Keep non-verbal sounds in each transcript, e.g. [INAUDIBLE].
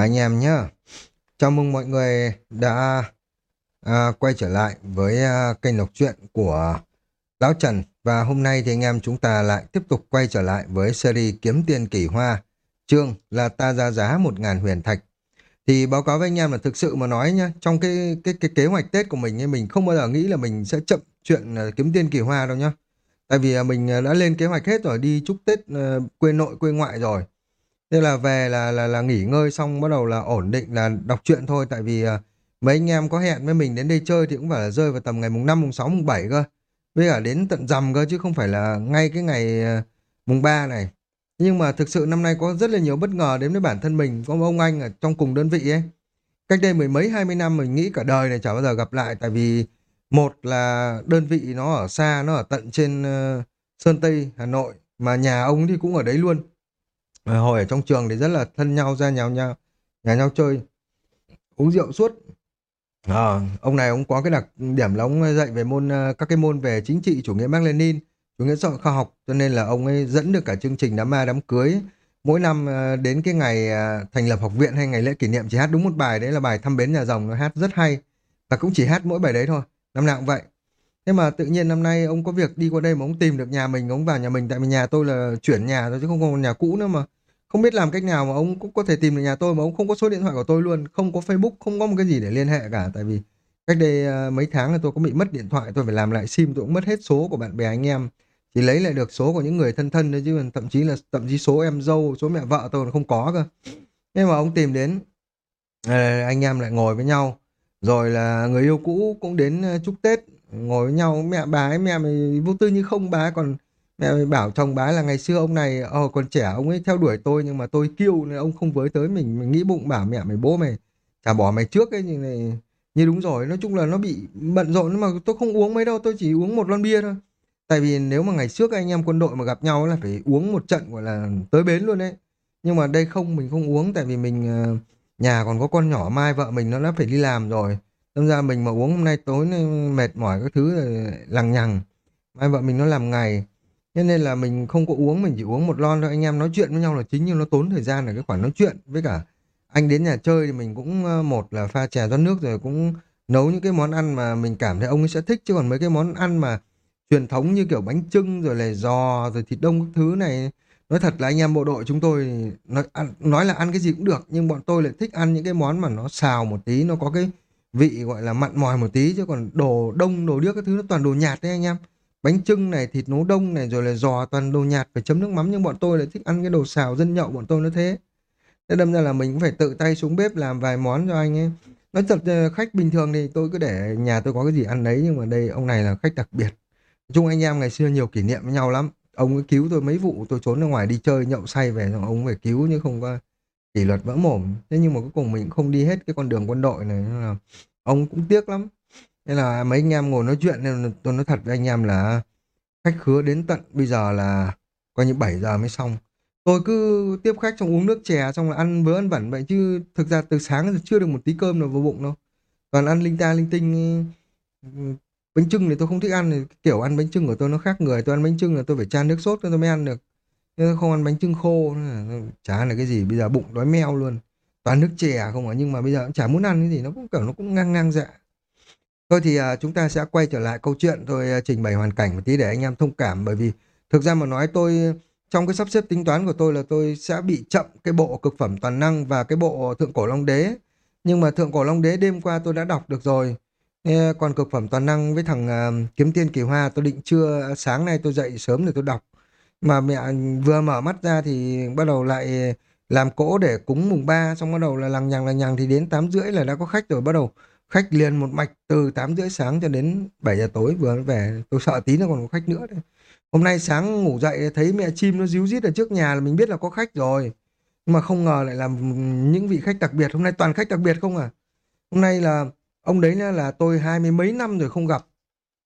anh em nhé. Chào mừng mọi người đã à, quay trở lại với à, kênh đọc truyện của Lão Trần. Và hôm nay thì anh em chúng ta lại tiếp tục quay trở lại với series Kiếm Tiền Kỳ Hoa. Chương là ta ra giá 1.000 huyền thạch. Thì báo cáo với anh em là thực sự mà nói nhá, trong cái cái cái kế hoạch Tết của mình ấy, mình không bao giờ nghĩ là mình sẽ chậm chuyện à, kiếm tiền kỳ hoa đâu nhá. Tại vì à, mình à, đã lên kế hoạch hết rồi, đi chúc Tết à, quê nội quê ngoại rồi nên là về là là là nghỉ ngơi xong bắt đầu là ổn định là đọc truyện thôi tại vì uh, mấy anh em có hẹn với mình đến đây chơi thì cũng phải là rơi vào tầm ngày mùng 5, mùng 6, mùng 7 cơ. Với cả đến tận rằm cơ chứ không phải là ngay cái ngày uh, mùng 3 này. Nhưng mà thực sự năm nay có rất là nhiều bất ngờ đến với bản thân mình, có một ông anh ở trong cùng đơn vị ấy. Cách đây mười mấy hai mươi năm mình nghĩ cả đời này chả bao giờ gặp lại tại vì một là đơn vị nó ở xa, nó ở tận trên uh, Sơn Tây, Hà Nội mà nhà ông thì cũng ở đấy luôn. Hồi ở trong trường thì rất là thân nhau ra nhau nhau nhà nhau chơi uống rượu suốt. À, ông này ông có cái đặc điểm là ông dạy về môn ờ, các cái môn về chính trị chủ nghĩa Mác Lênin chủ nghĩa xã hội khoa học cho nên là ông ấy dẫn được cả chương trình đám ma đám cưới. Mỗi năm ờ, đến cái ngày thành lập học viện hay ngày lễ kỷ niệm chỉ hát đúng một bài đấy là bài thăm bến nhà rồng nó hát rất hay. Và cũng chỉ hát mỗi bài đấy thôi năm nào cũng vậy thế mà tự nhiên năm nay ông có việc đi qua đây mà ông tìm được nhà mình, ông vào nhà mình, tại vì nhà tôi là chuyển nhà rồi chứ không còn nhà cũ nữa mà. Không biết làm cách nào mà ông cũng có thể tìm được nhà tôi mà ông không có số điện thoại của tôi luôn, không có Facebook, không có một cái gì để liên hệ cả. Tại vì cách đây ờ, mấy tháng là tôi có bị mất điện thoại, tôi phải làm lại sim, tôi cũng mất hết số của bạn bè anh em. Chỉ lấy lại được số của những người thân thân thôi chứ thậm chí là, thậm chí số em dâu, số mẹ vợ tôi còn không có cơ. Nhưng mà ông tìm đến ờ, anh em lại ngồi với nhau. Rồi là người yêu cũ cũng đến ờ, chúc Tết ngồi với nhau mẹ bà ấy mẹ mày vô tư như không bà ấy còn mẹ mày bảo chồng bà ấy là ngày xưa ông này ờ còn trẻ ông ấy theo đuổi tôi nhưng mà tôi kêu nên ông không với tới mình mình nghĩ bụng bảo mẹ mày bố mày chả bỏ mày trước ấy như này như đúng rồi nói chung là nó bị bận rộn nhưng mà tôi không uống mấy đâu tôi chỉ uống một lon bia thôi Tại vì nếu mà ngày trước anh em quân đội mà gặp nhau là phải uống một trận gọi là tới bến luôn đấy. Nhưng mà đây không, mình không uống tại vì mình ờ, nhà còn có con nhỏ mai vợ mình nó đã phải đi làm rồi. Đâm ra mình mà uống hôm nay tối mệt mỏi các thứ lằng nhằng. Mai vợ mình nó làm ngày. Cho nên là mình không có uống, mình chỉ uống một lon thôi. Anh em nói chuyện với nhau là chính nhưng nó tốn thời gian là cái khoản nói chuyện. Với cả anh đến nhà chơi thì mình cũng ờ, một là pha trà rót nước rồi cũng nấu những cái món ăn mà mình cảm thấy ông ấy sẽ thích. Chứ còn mấy cái món ăn mà truyền thống như kiểu bánh trưng rồi là giò rồi thịt đông các thứ này nói thật là anh em bộ đội chúng tôi nói ăn, nói là ăn cái gì cũng được nhưng bọn tôi lại thích ăn những cái món mà nó xào một tí nó có cái vị gọi là mặn mòi một tí, chứ còn đồ đông, đồ điếc các thứ nó toàn đồ nhạt đấy anh em. Bánh trưng này, thịt nấu đông này, rồi là giò toàn đồ nhạt, phải chấm nước mắm nhưng bọn tôi lại thích ăn cái đồ xào dân nhậu, bọn tôi nó thế. Thế đâm ra là mình cũng phải tự tay xuống bếp làm vài món cho anh ấy. Nói thật ờ, khách bình thường thì tôi cứ để nhà tôi có cái gì ăn đấy, nhưng mà đây, ông này là khách đặc biệt. Chung anh em ngày xưa nhiều kỷ niệm với nhau lắm. Ông ấy cứu tôi mấy vụ, tôi trốn ra ngoài đi chơi nhậu say về, xong ông phải cứu chứ không có kỷ luật vỡ mồm. Thế nhưng mà cuối cùng mình cũng không đi hết cái con đường quân đội này, nên là ông cũng tiếc lắm. Nên là mấy anh em ngồi nói chuyện, nên tôi nói thật với anh em là khách khứa đến tận bây giờ là coi như 7 giờ mới xong. Tôi cứ tiếp khách xong uống nước chè, xong là ăn vớ ăn vẩn vậy, chứ thực ra từ sáng giờ chưa được một tí cơm nào vào bụng đâu. Toàn ăn linh ta, linh tinh, bánh trưng thì tôi không thích ăn. Thì kiểu ăn bánh trưng của tôi nó khác người. Tôi ăn bánh trưng là tôi phải chan nước sốt tôi mới ăn được nhưng không ăn bánh trưng khô chả là cái gì. Bây giờ bụng đói meo luôn. Toàn nước chè không à nhưng mà bây giờ cũng chả muốn ăn cái gì nó cũng kiểu nó cũng ngang ngang dạ. Thôi thì à, chúng ta sẽ quay trở lại câu chuyện tôi à, trình bày hoàn cảnh một tí để anh em thông cảm. Bởi vì thực ra mà nói tôi trong cái sắp xếp tính toán của tôi là tôi sẽ bị chậm cái bộ cực phẩm toàn năng và cái bộ thượng cổ long đế. Nhưng mà thượng cổ long đế đêm qua tôi đã đọc được rồi. Còn cực phẩm toàn năng với thằng à, kiếm tiên kỳ hoa tôi định trưa à, sáng nay tôi dậy sớm để tôi đọc mà mẹ vừa mở mắt ra thì bắt đầu lại làm cỗ để cúng mùng ba xong bắt đầu là lằng nhằng lằng nhằng thì đến tám rưỡi là đã có khách rồi bắt đầu khách liền một mạch từ tám rưỡi sáng cho đến 7 giờ tối vừa về tôi sợ tí nữa còn có khách nữa đấy. hôm nay sáng ngủ dậy thấy mẹ chim nó ríu rít ở trước nhà là mình biết là có khách rồi nhưng mà không ngờ lại là những vị khách đặc biệt hôm nay toàn khách đặc biệt không à hôm nay là Ông đấy là tôi hai mươi mấy năm rồi không gặp.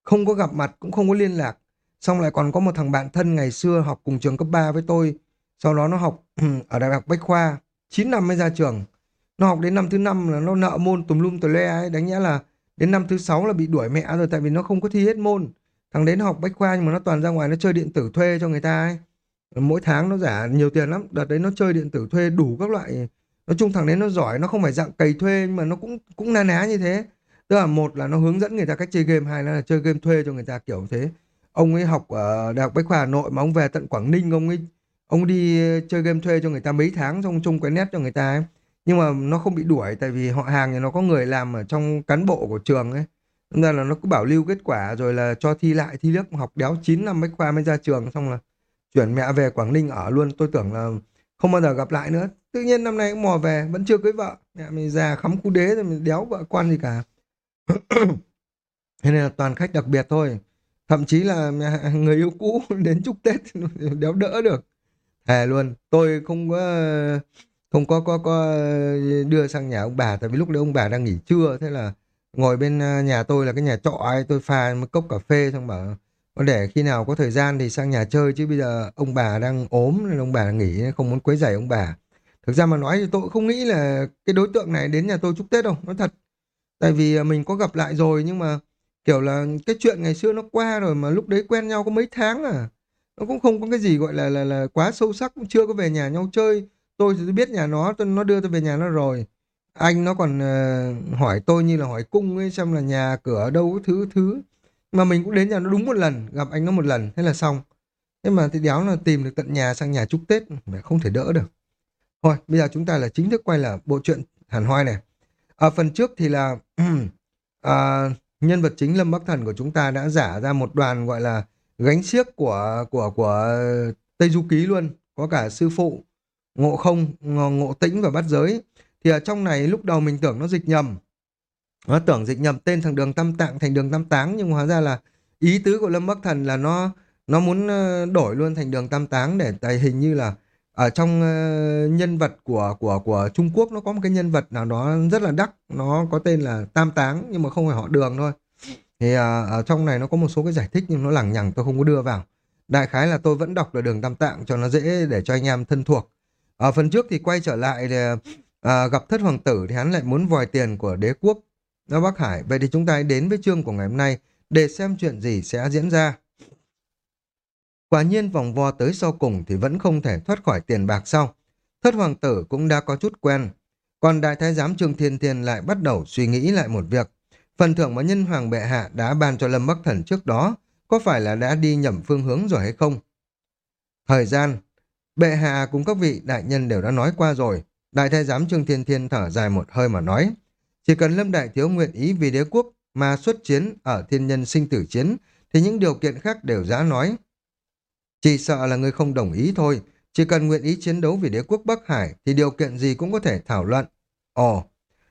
Không có gặp mặt, cũng không có liên lạc. Xong lại còn có một thằng bạn thân ngày xưa học cùng trường cấp 3 với tôi. Sau đó nó học [CLEARS THROAT] ở Đại học Bách Khoa. 9 năm mới ra trường. Nó học đến năm thứ năm là nó nợ môn tùm lum tùm le ấy. Đánh nhẽ là đến năm thứ sáu là bị đuổi mẹ rồi tại vì nó không có thi hết môn. Thằng đến nó học Bách Khoa nhưng mà nó toàn ra ngoài nó chơi điện tử thuê cho người ta ấy. Mỗi tháng nó giả nhiều tiền lắm. Đợt đấy nó chơi điện tử thuê đủ các loại nói chung thằng đấy nó giỏi, nó không phải dạng cày thuê nhưng mà nó cũng cũng na ná như thế tức là một là nó hướng dẫn người ta cách chơi game, hai là chơi game thuê cho người ta, kiểu thế ông ấy học ở đại học bách khoa hà nội mà ông về tận quảng ninh, ông ấy, ông đi chơi game thuê cho người ta mấy tháng, xong chung cái nét cho người ta ấy. nhưng mà nó không bị đuổi, tại vì họ hàng thì nó có người làm ở trong cán bộ của trường ấy. Nên là nó cứ bảo lưu kết quả rồi là cho thi lại, thi lớp học đéo 9 năm bách khoa mới ra trường, xong là chuyển mẹ về Quảng Ninh ở luôn. Tôi tưởng là không bao giờ gặp lại nữa. Tự nhiên năm nay cũng mò về, vẫn chưa cưới vợ. Mẹ mình già khắm cú đế rồi mình đéo vợ quan gì cả. [COUGHS] Thế nên là toàn khách đặc biệt thôi thậm chí là người yêu cũ [LAUGHS] đến chúc tết đéo đỡ được. Thề luôn, tôi không có không có có có đưa sang nhà ông bà, tại vì lúc đấy ông bà đang nghỉ trưa, thế là ngồi bên à, nhà tôi là cái nhà trọ ấy, tôi pha một cốc cà phê xong bảo để khi nào có thời gian thì sang nhà chơi chứ bây giờ ông bà đang ốm nên ông bà nghỉ, không muốn quấy rầy ông bà. Thực ra mà nói thì tôi không nghĩ là cái đối tượng này đến nhà tôi chúc tết đâu, nói thật. Tại vì à, mình có gặp lại rồi nhưng mà kiểu là cái chuyện ngày xưa nó qua rồi mà lúc đấy quen nhau có mấy tháng à? Nó cũng không có cái gì gọi là là là quá sâu sắc cũng chưa có về nhà nhau chơi. Tôi thì biết nhà nó tôi nó đưa tôi về nhà nó rồi. Anh nó còn uh, hỏi tôi như là hỏi cung ấy xem là nhà cửa ở đâu thứ thứ. Mà mình cũng đến nhà nó đúng một lần gặp anh nó một lần thế là xong. Thế mà thì đéo là tìm được tận nhà sang nhà chúc tết mà không thể đỡ được. Thôi bây giờ chúng ta là chính thức quay là bộ truyện hàn hoai này. Ở phần trước thì là [CLEARS THROAT] à, nhân vật chính lâm bắc thần của chúng ta đã giả ra một đoàn gọi là gánh xiếc của của của tây du ký luôn. Có cả sư phụ, ngộ không ngộ tĩnh và bát giới. Thì ở trong này lúc đầu mình tưởng nó dịch nhầm. Nó tưởng dịch nhầm tên thằng đường tam tạng thành đường tam táng, nhưng hóa ra là ý tứ của lâm bắc thần là nó nó muốn ờ, đổi luôn thành đường tam táng để tại hình như là ở trong uh, nhân vật của của của Trung Quốc nó có một cái nhân vật nào đó rất là đắc nó có tên là Tam Táng nhưng mà không phải họ Đường thôi. Thì uh, ở trong này nó có một số cái giải thích nhưng nó lằng nhằng tôi không có đưa vào. Đại khái là tôi vẫn đọc là đường Tam Tạng cho nó dễ để cho anh em thân thuộc. Ở phần trước thì quay trở lại thì, uh, gặp thất hoàng tử thì hắn lại muốn vòi tiền của đế quốc nó Bắc Hải. Vậy thì chúng ta đến với chương của ngày hôm nay để xem chuyện gì sẽ diễn ra. Quả nhiên vòng vo tới sau cùng thì vẫn không thể thoát khỏi tiền bạc sau. Thất hoàng tử cũng đã có chút quen. Còn đại thái giám Trương Thiên Thiên lại bắt đầu suy nghĩ lại một việc. Phần thưởng mà nhân hoàng bệ hạ đã ban cho Lâm Bắc Thần trước đó có phải là đã đi nhầm phương hướng rồi hay không? Thời gian, bệ hạ cùng các vị đại nhân đều đã nói qua rồi. Đại thái giám Trương Thiên Thiên thở dài một hơi mà nói. Chỉ cần Lâm Đại Thiếu nguyện ý vì đế quốc mà xuất chiến ở thiên nhân sinh tử chiến thì những điều kiện khác đều giá nói. Chỉ sợ là người không đồng ý thôi. Chỉ cần nguyện ý chiến đấu vì đế quốc Bắc Hải thì điều kiện gì cũng có thể thảo luận. Ồ,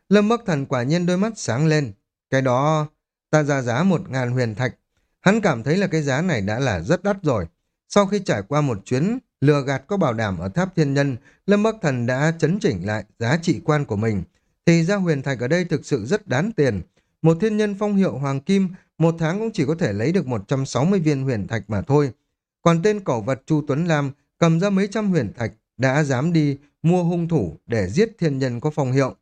Lâm Bắc Thần quả nhiên đôi mắt sáng lên. Cái đó ta ra giá một ngàn huyền thạch. Hắn cảm thấy là cái giá này đã là rất đắt rồi. Sau khi trải qua một chuyến lừa gạt có bảo đảm ở tháp thiên nhân, Lâm Bắc Thần đã chấn chỉnh lại giá trị quan của mình. Thì ra huyền thạch ở đây thực sự rất đáng tiền. Một thiên nhân phong hiệu hoàng kim, một tháng cũng chỉ có thể lấy được 160 viên huyền thạch mà thôi. Còn tên cẩu vật Chu Tuấn Lam cầm ra mấy trăm huyền thạch đã dám đi mua hung thủ để giết thiên nhân có phong hiệu.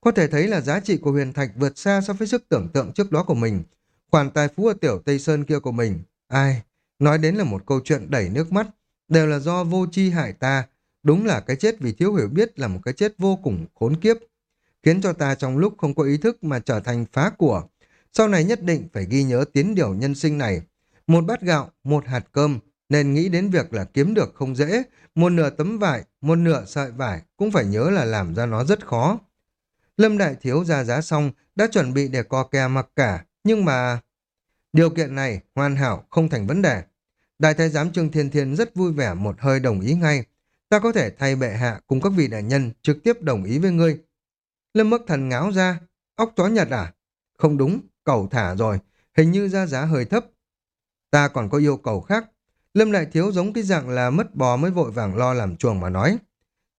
Có thể thấy là giá trị của huyền thạch vượt xa so với sức tưởng tượng trước đó của mình. Khoản tài phú ở tiểu Tây Sơn kia của mình, ai, nói đến là một câu chuyện đẩy nước mắt, đều là do vô chi hại ta. Đúng là cái chết vì thiếu hiểu biết là một cái chết vô cùng khốn kiếp, khiến cho ta trong lúc không có ý thức mà trở thành phá của. Sau này nhất định phải ghi nhớ tiến điều nhân sinh này. Một bát gạo, một hạt cơm, nên nghĩ đến việc là kiếm được không dễ, một nửa tấm vải, một nửa sợi vải cũng phải nhớ là làm ra nó rất khó. Lâm Đại Thiếu ra giá xong, đã chuẩn bị để co kè mặc cả, nhưng mà... Điều kiện này hoàn hảo không thành vấn đề. Đại thái giám Trương Thiên Thiên rất vui vẻ một hơi đồng ý ngay. Ta có thể thay bệ hạ cùng các vị đại nhân trực tiếp đồng ý với ngươi. Lâm mức Thần ngáo ra, óc chó nhật à? Không đúng, cầu thả rồi, hình như ra giá hơi thấp. Ta còn có yêu cầu khác, Lâm Đại Thiếu giống cái dạng là mất bò mới vội vàng lo làm chuồng mà nói.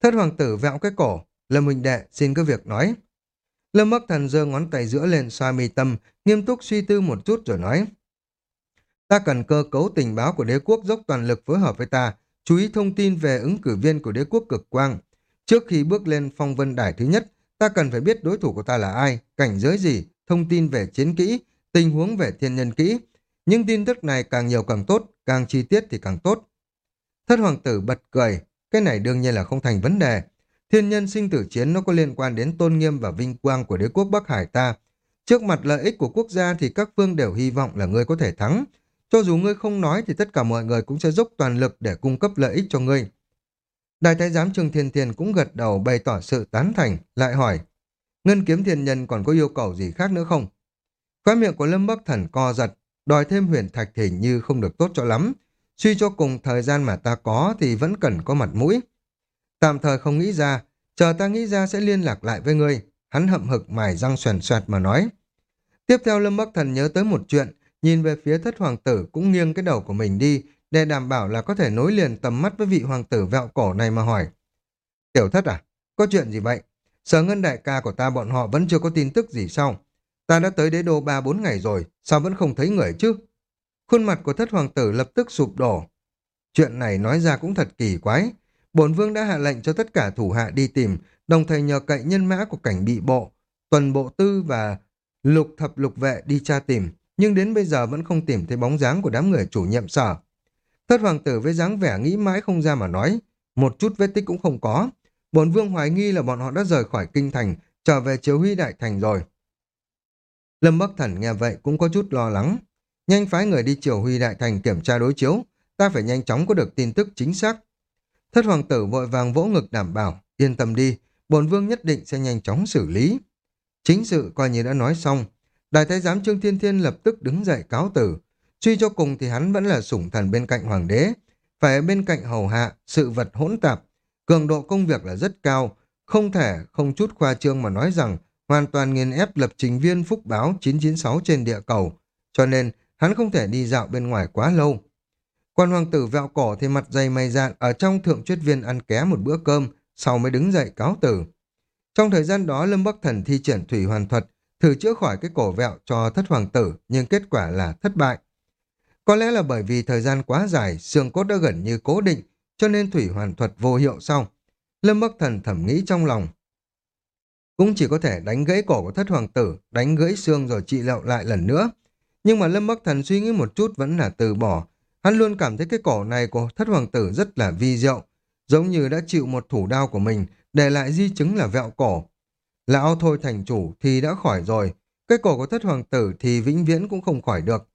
Thất hoàng tử vẹo cái cổ, Lâm Huynh Đệ xin cứ việc nói. Lâm Bắc Thần giơ ngón tay giữa lên xoa mi tâm, nghiêm túc suy tư một chút rồi nói. Ta cần cơ cấu tình báo của đế quốc dốc toàn lực phối hợp với ta, chú ý thông tin về ứng cử viên của đế quốc cực quang. Trước khi bước lên phong vân đài thứ nhất, ta cần phải biết đối thủ của ta là ai, cảnh giới gì, thông tin về chiến kỹ, tình huống về thiên nhân kỹ. Nhưng tin tức này càng nhiều càng tốt, càng chi tiết thì càng tốt. Thất hoàng tử bật cười, cái này đương nhiên là không thành vấn đề. Thiên nhân sinh tử chiến nó có liên quan đến tôn nghiêm và vinh quang của đế quốc Bắc Hải ta. Trước mặt lợi ích của quốc gia thì các phương đều hy vọng là ngươi có thể thắng. Cho dù ngươi không nói thì tất cả mọi người cũng sẽ dốc toàn lực để cung cấp lợi ích cho ngươi. Đại thái giám Trương Thiên Thiên cũng gật đầu bày tỏ sự tán thành, lại hỏi. Ngân kiếm thiên nhân còn có yêu cầu gì khác nữa không? Khóa miệng của Lâm Bắc Thần co giật, đòi thêm huyền thạch thì như không được tốt cho lắm. Suy cho cùng thời gian mà ta có thì vẫn cần có mặt mũi. Tạm thời không nghĩ ra, chờ ta nghĩ ra sẽ liên lạc lại với ngươi. Hắn hậm hực mài răng xoèn xoẹt mà nói. Tiếp theo Lâm Bắc Thần nhớ tới một chuyện, nhìn về phía thất hoàng tử cũng nghiêng cái đầu của mình đi, để đảm bảo là có thể nối liền tầm mắt với vị hoàng tử vẹo cổ này mà hỏi. Tiểu thất à, có chuyện gì vậy? Sở ngân đại ca của ta bọn họ vẫn chưa có tin tức gì sao? Ta đã tới đế đô ba bốn ngày rồi, sao vẫn không thấy người chứ? Khuôn mặt của thất hoàng tử lập tức sụp đổ. Chuyện này nói ra cũng thật kỳ quái. Bổn vương đã hạ lệnh cho tất cả thủ hạ đi tìm, đồng thời nhờ cậy nhân mã của cảnh bị bộ, tuần bộ tư và lục thập lục vệ đi tra tìm, nhưng đến bây giờ vẫn không tìm thấy bóng dáng của đám người chủ nhiệm sở. Thất hoàng tử với dáng vẻ nghĩ mãi không ra mà nói, một chút vết tích cũng không có. Bổn vương hoài nghi là bọn họ đã rời khỏi kinh thành, trở về chiếu huy đại thành rồi. Lâm Bắc Thần nghe vậy cũng có chút lo lắng. Nhanh phái người đi triều huy đại thành kiểm tra đối chiếu, ta phải nhanh chóng có được tin tức chính xác. Thất hoàng tử vội vàng vỗ ngực đảm bảo, yên tâm đi, bổn vương nhất định sẽ nhanh chóng xử lý. Chính sự coi như đã nói xong, đại thái giám Trương Thiên Thiên lập tức đứng dậy cáo tử. Suy cho cùng thì hắn vẫn là sủng thần bên cạnh hoàng đế, phải ở bên cạnh hầu hạ, sự vật hỗn tạp, cường độ công việc là rất cao, không thể không chút khoa trương mà nói rằng hoàn toàn nghiền ép lập trình viên phúc báo 996 trên địa cầu, cho nên hắn không thể đi dạo bên ngoài quá lâu. Quan hoàng tử vẹo cổ thì mặt dày mày dạn ở trong thượng truyết viên ăn ké một bữa cơm, sau mới đứng dậy cáo tử. Trong thời gian đó Lâm Bắc Thần thi triển thủy hoàn thuật, thử chữa khỏi cái cổ vẹo cho thất hoàng tử, nhưng kết quả là thất bại. Có lẽ là bởi vì thời gian quá dài, xương cốt đã gần như cố định, cho nên thủy hoàn thuật vô hiệu sau. Lâm Bắc Thần thẩm nghĩ trong lòng. Cũng chỉ có thể đánh gãy cổ của thất hoàng tử, đánh gãy xương rồi trị liệu lại lần nữa. Nhưng mà Lâm Bắc Thần suy nghĩ một chút vẫn là từ bỏ. Hắn luôn cảm thấy cái cổ này của thất hoàng tử rất là vi diệu, giống như đã chịu một thủ đao của mình, để lại di chứng là vẹo cổ. Lão thôi thành chủ thì đã khỏi rồi, cái cổ của thất hoàng tử thì vĩnh viễn cũng không khỏi được.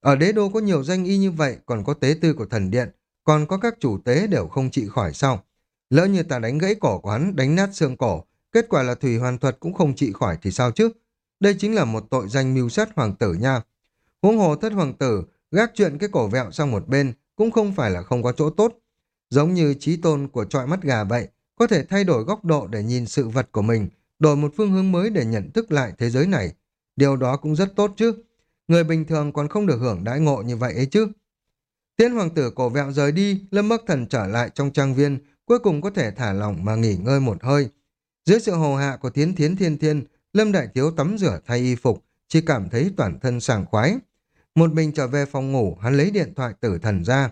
Ở đế đô có nhiều danh y như vậy, còn có tế tư của thần điện, còn có các chủ tế đều không trị khỏi sao. Lỡ như ta đánh gãy cổ của hắn, đánh nát xương cổ, kết quả là thủy hoàn thuật cũng không trị khỏi thì sao chứ? Đây chính là một tội danh mưu sát hoàng tử nha. Huống hồ thất hoàng tử, gác chuyện cái cổ vẹo sang một bên, cũng không phải là không có chỗ tốt. Giống như trí tôn của trọi mắt gà vậy, có thể thay đổi góc độ để nhìn sự vật của mình, đổi một phương hướng mới để nhận thức lại thế giới này. Điều đó cũng rất tốt chứ. Người bình thường còn không được hưởng đãi ngộ như vậy ấy chứ. Tiến hoàng tử cổ vẹo rời đi, Lâm Bắc Thần trở lại trong trang viên, cuối cùng có thể thả lỏng mà nghỉ ngơi một hơi. Dưới sự hồ hạ của Tiến Thiến Thiên Thiên, Lâm Đại Thiếu tắm rửa thay y phục, chỉ cảm thấy toàn thân sảng khoái. Một mình trở về phòng ngủ, hắn lấy điện thoại tử thần ra.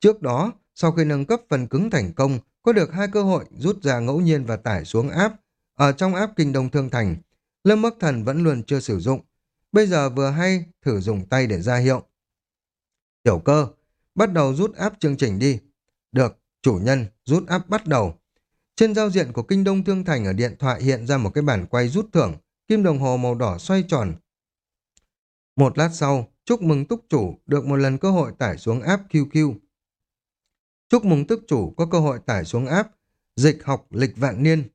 Trước đó, sau khi nâng cấp phần cứng thành công, có được hai cơ hội rút ra ngẫu nhiên và tải xuống áp. Ở trong áp Kinh Đông Thương Thành, Lâm Bắc Thần vẫn luôn chưa sử dụng. Bây giờ vừa hay, thử dùng tay để ra hiệu. Tiểu cơ, bắt đầu rút áp chương trình đi. Được, chủ nhân, rút áp bắt đầu. Trên giao diện của Kinh Đông Thương Thành ở điện thoại hiện ra một cái bản quay rút thưởng, kim đồng hồ màu đỏ xoay tròn. Một lát sau, chúc mừng túc chủ được một lần cơ hội tải xuống app QQ. Chúc mừng túc chủ có cơ hội tải xuống app dịch học lịch vạn niên.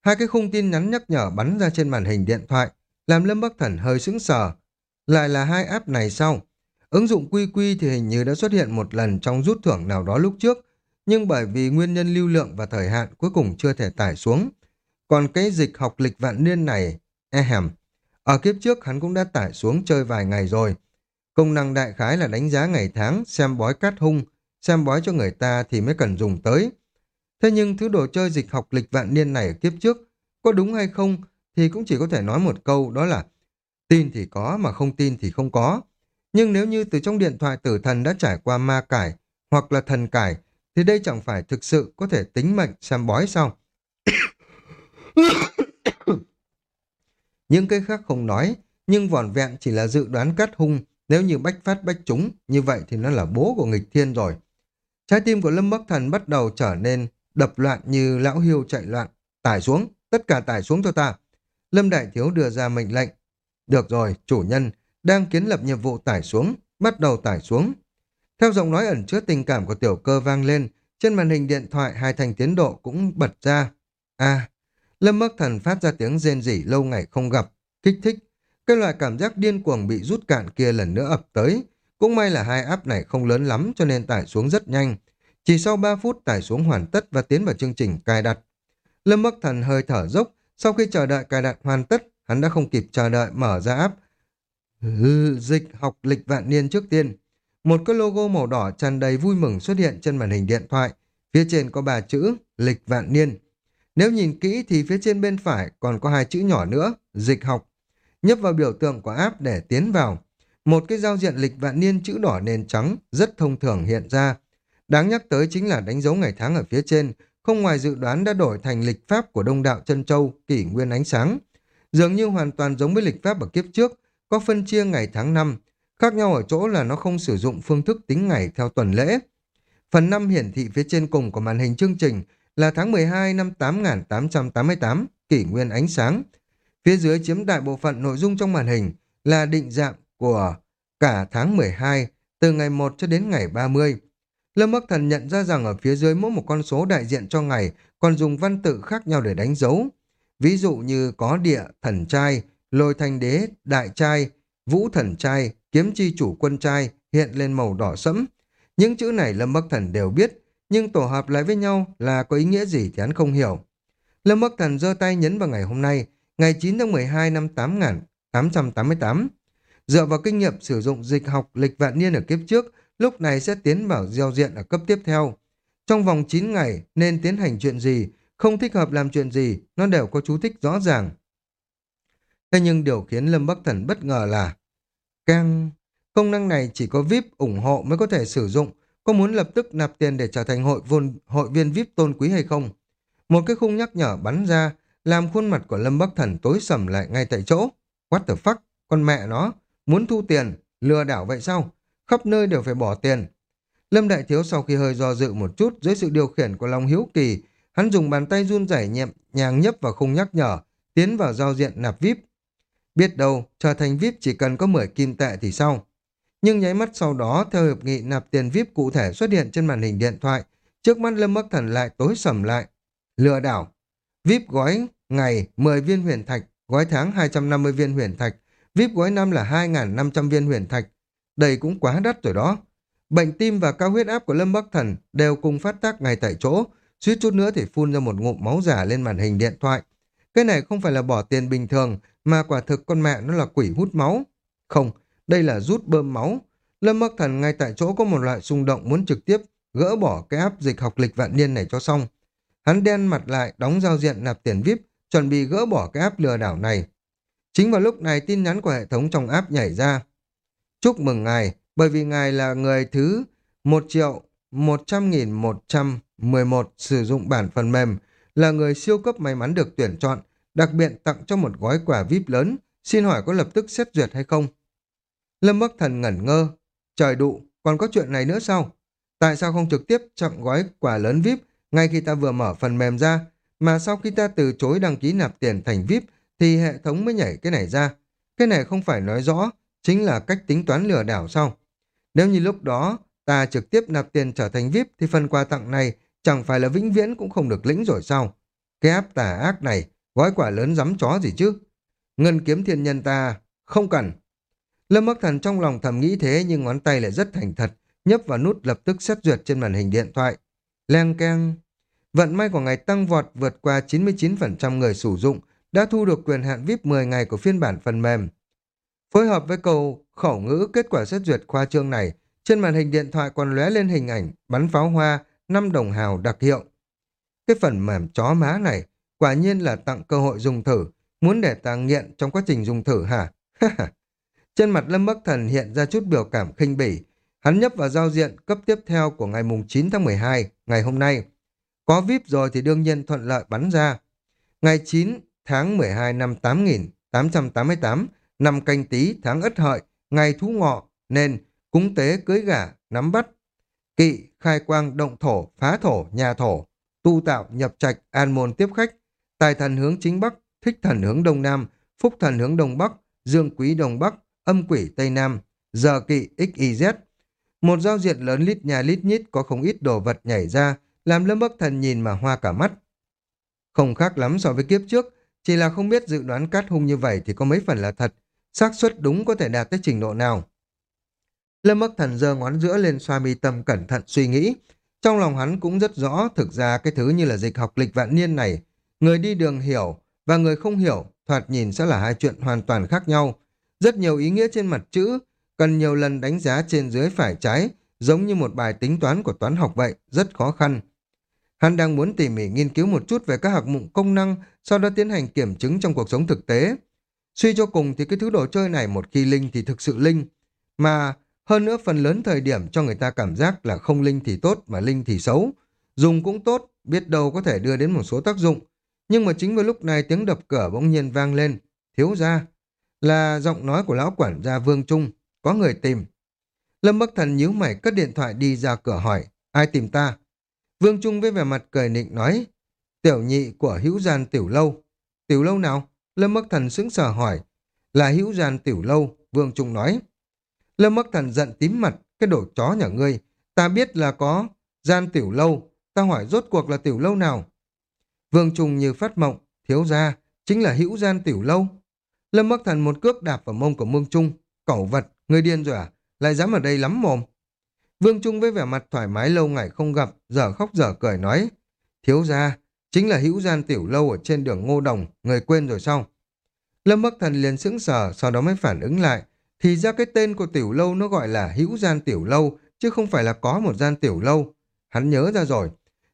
Hai cái khung tin nhắn nhắc nhở bắn ra trên màn hình điện thoại, làm Lâm Bắc Thần hơi sững sờ. Lại là hai app này sau. Ứng dụng quy quy thì hình như đã xuất hiện một lần trong rút thưởng nào đó lúc trước, nhưng bởi vì nguyên nhân lưu lượng và thời hạn cuối cùng chưa thể tải xuống. Còn cái dịch học lịch vạn niên này, e hèm, ở kiếp trước hắn cũng đã tải xuống chơi vài ngày rồi. Công năng đại khái là đánh giá ngày tháng, xem bói cát hung, xem bói cho người ta thì mới cần dùng tới. Thế nhưng thứ đồ chơi dịch học lịch vạn niên này ở kiếp trước, có đúng hay không thì cũng chỉ có thể nói một câu đó là tin thì có mà không tin thì không có. Nhưng nếu như từ trong điện thoại tử thần đã trải qua ma cải hoặc là thần cải thì đây chẳng phải thực sự có thể tính mệnh xem bói sao? [COUGHS] Những cái khác không nói, nhưng vòn vẹn chỉ là dự đoán cắt hung, nếu như bách phát bách chúng, như vậy thì nó là bố của nghịch thiên rồi. Trái tim của Lâm Bắc Thần bắt đầu trở nên đập loạn như lão hiêu chạy loạn. Tải xuống, tất cả tải xuống cho ta. Lâm Đại Thiếu đưa ra mệnh lệnh. Được rồi, chủ nhân, đang kiến lập nhiệm vụ tải xuống, bắt đầu tải xuống. Theo giọng nói ẩn chứa tình cảm của tiểu cơ vang lên, trên màn hình điện thoại hai thành tiến độ cũng bật ra. À, Lâm Bắc Thần phát ra tiếng rên rỉ lâu ngày không gặp, kích thích. Cái loại cảm giác điên cuồng bị rút cạn kia lần nữa ập tới. Cũng may là hai app này không lớn lắm cho nên tải xuống rất nhanh. Chỉ sau 3 phút tải xuống hoàn tất và tiến vào chương trình cài đặt. Lâm Bắc Thần hơi thở dốc, sau khi chờ đợi cài đặt hoàn tất, hắn đã không kịp chờ đợi mở ra app. Dịch học lịch vạn niên trước tiên. Một cái logo màu đỏ tràn đầy vui mừng xuất hiện trên màn hình điện thoại. Phía trên có ba chữ lịch vạn niên. Nếu nhìn kỹ thì phía trên bên phải còn có hai chữ nhỏ nữa, dịch học. Nhấp vào biểu tượng của app để tiến vào. Một cái giao diện lịch vạn niên chữ đỏ nền trắng rất thông thường hiện ra. Đáng nhắc tới chính là đánh dấu ngày tháng ở phía trên, không ngoài dự đoán đã đổi thành lịch pháp của đông đạo chân châu, kỷ nguyên ánh sáng. Dường như hoàn toàn giống với lịch pháp ở kiếp trước, có phân chia ngày tháng năm, khác nhau ở chỗ là nó không sử dụng phương thức tính ngày theo tuần lễ. Phần năm hiển thị phía trên cùng của màn hình chương trình là tháng 12 năm 8888, kỷ nguyên ánh sáng. Phía dưới chiếm đại bộ phận nội dung trong màn hình là định dạng của cả tháng 12, từ ngày 1 cho đến ngày 30. Lâm Bắc Thần nhận ra rằng ở phía dưới mỗi một con số đại diện cho ngày còn dùng văn tự khác nhau để đánh dấu. Ví dụ như có địa, thần trai, lôi thanh đế, đại trai, vũ thần trai, kiếm chi chủ quân trai hiện lên màu đỏ sẫm. Những chữ này Lâm Bắc Thần đều biết, nhưng tổ hợp lại với nhau là có ý nghĩa gì thì hắn không hiểu. Lâm Bắc Thần giơ tay nhấn vào ngày hôm nay, ngày 9 tháng 12 năm 8888. Dựa vào kinh nghiệm sử dụng dịch học lịch vạn niên ở kiếp trước, lúc này sẽ tiến vào giao diện ở cấp tiếp theo. Trong vòng 9 ngày nên tiến hành chuyện gì, không thích hợp làm chuyện gì, nó đều có chú thích rõ ràng. Thế nhưng điều khiến Lâm Bắc Thần bất ngờ là Keng, Công năng này chỉ có VIP ủng hộ mới có thể sử dụng, có muốn lập tức nạp tiền để trở thành hội, vôn, hội viên VIP tôn quý hay không? Một cái khung nhắc nhở bắn ra, làm khuôn mặt của Lâm Bắc Thần tối sầm lại ngay tại chỗ. What the fuck? Con mẹ nó, muốn thu tiền, lừa đảo vậy sao? Khắp nơi đều phải bỏ tiền. Lâm Đại Thiếu sau khi hơi do dự một chút dưới sự điều khiển của Long hiếu kỳ, hắn dùng bàn tay run rẩy nhẹ nhàng nhấp vào khung nhắc nhở, tiến vào giao diện nạp VIP. Biết đâu, trở thành VIP chỉ cần có 10 kim tệ thì sao? Nhưng nháy mắt sau đó, theo hiệp nghị nạp tiền VIP cụ thể xuất hiện trên màn hình điện thoại, trước mắt Lâm Bắc Thần lại tối sầm lại. Lừa đảo. VIP gói ngày 10 viên huyền thạch, gói tháng 250 viên huyền thạch, VIP gói năm là 2.500 viên huyền thạch. Đây cũng quá đắt rồi đó. Bệnh tim và cao huyết áp của Lâm Bắc Thần đều cùng phát tác ngay tại chỗ, suýt chút nữa thì phun ra một ngụm máu giả lên màn hình điện thoại. Cái này không phải là bỏ tiền bình thường, mà quả thực con mẹ nó là quỷ hút máu. Không, đây là rút bơm máu. Lâm Bắc Thần ngay tại chỗ có một loại xung động muốn trực tiếp gỡ bỏ cái áp dịch học lịch vạn niên này cho xong. Hắn đen mặt lại, đóng giao diện nạp tiền VIP, chuẩn bị gỡ bỏ cái áp lừa đảo này. Chính vào lúc này tin nhắn của hệ thống trong áp nhảy ra. Chúc mừng ngài, bởi vì ngài là người thứ 1 triệu 100.111 sử dụng bản phần mềm, là người siêu cấp may mắn được tuyển chọn, đặc biệt tặng cho một gói quà VIP lớn, xin hỏi có lập tức xét duyệt hay không? Lâm Bắc Thần ngẩn ngơ, trời đụ, còn có chuyện này nữa sao? Tại sao không trực tiếp chọn gói quà lớn VIP ngay khi ta vừa mở phần mềm ra, mà sau khi ta từ chối đăng ký nạp tiền thành VIP thì hệ thống mới nhảy cái này ra? Cái này không phải nói rõ, chính là cách tính toán lừa đảo sao? Nếu như lúc đó ta trực tiếp nạp tiền trở thành VIP thì phần quà tặng này chẳng phải là vĩnh viễn cũng không được lĩnh rồi sao? Cái áp tà ác này, gói quả lớn dám chó gì chứ? Ngân kiếm thiên nhân ta, không cần. Lâm Bắc Thần trong lòng thầm nghĩ thế nhưng ngón tay lại rất thành thật, nhấp vào nút lập tức xét duyệt trên màn hình điện thoại. Leng keng. Vận may của ngày tăng vọt vượt qua 99% người sử dụng đã thu được quyền hạn VIP 10 ngày của phiên bản phần mềm. Phối hợp với câu khẩu ngữ kết quả xét duyệt khoa trương này, trên màn hình điện thoại còn lóe lên hình ảnh bắn pháo hoa, 5 đồng hào đặc hiệu. Cái phần mềm chó má này quả nhiên là tặng cơ hội dùng thử, muốn để ta nghiện trong quá trình dùng thử hả? trên mặt Lâm Bắc Thần hiện ra chút biểu cảm khinh bỉ. Hắn nhấp vào giao diện cấp tiếp theo của ngày mùng 9 tháng 12, ngày hôm nay. Có VIP rồi thì đương nhiên thuận lợi bắn ra. Ngày 9 tháng 12 năm 8888, năm canh tí tháng ất hợi, ngày thú ngọ, nên cúng tế cưới gả, nắm bắt. Kỵ, khai quang, động thổ, phá thổ, nhà thổ, tu tạo, nhập trạch, an môn tiếp khách, tài thần hướng chính bắc, thích thần hướng đông nam, phúc thần hướng đông bắc, dương quý đông bắc, âm quỷ tây nam, giờ kỵ xyz. Một giao diện lớn lít nhà lít nhít có không ít đồ vật nhảy ra, làm lâm bắc thần nhìn mà hoa cả mắt. Không khác lắm so với kiếp trước, chỉ là không biết dự đoán cát hung như vậy thì có mấy phần là thật, xác suất đúng có thể đạt tới trình độ nào. Lâm Bắc Thần giơ ngón giữa lên xoa mi tâm cẩn thận suy nghĩ. Trong lòng hắn cũng rất rõ thực ra cái thứ như là dịch học lịch vạn niên này, người đi đường hiểu và người không hiểu thoạt nhìn sẽ là hai chuyện hoàn toàn khác nhau. Rất nhiều ý nghĩa trên mặt chữ, cần nhiều lần đánh giá trên dưới phải trái, giống như một bài tính toán của toán học vậy, rất khó khăn. Hắn đang muốn tỉ mỉ nghiên cứu một chút về các hạc mụn công năng, sau đó tiến hành kiểm chứng trong cuộc sống thực tế. Suy cho cùng thì cái thứ đồ chơi này một khi linh thì thực sự linh, mà hơn nữa phần lớn thời điểm cho người ta cảm giác là không linh thì tốt mà linh thì xấu. Dùng cũng tốt, biết đâu có thể đưa đến một số tác dụng. Nhưng mà chính vào lúc này tiếng đập cửa bỗng nhiên vang lên. Thiếu ra. Là giọng nói của lão quản gia Vương Trung. Có người tìm. Lâm Bắc Thần nhíu mày cất điện thoại đi ra cửa hỏi. Ai tìm ta? Vương Trung với vẻ mặt cười nịnh nói. Tiểu nhị của hữu gian tiểu lâu. Tiểu lâu nào? Lâm Bắc Thần sững sờ hỏi. Là hữu gian tiểu lâu, Vương Trung nói. Lâm Bắc Thần giận tím mặt, cái đồ chó nhà ngươi, ta biết là có gian tiểu lâu, ta hỏi rốt cuộc là tiểu lâu nào? Vương Trung như phát mộng, thiếu ra, chính là hữu gian tiểu lâu. Lâm Bắc Thần một cước đạp vào mông của Vương Trung, cẩu vật, người điên rồi à, lại dám ở đây lắm mồm. Vương Trung với vẻ mặt thoải mái lâu ngày không gặp, giờ khóc giờ cười nói, thiếu ra, chính là hữu gian tiểu lâu ở trên đường Ngô Đồng, người quên rồi sao? Lâm Bắc Thần liền sững sờ, sau đó mới phản ứng lại, thì ra cái tên của tiểu lâu nó gọi là hữu gian tiểu lâu, chứ không phải là có một gian tiểu lâu. Hắn nhớ ra rồi.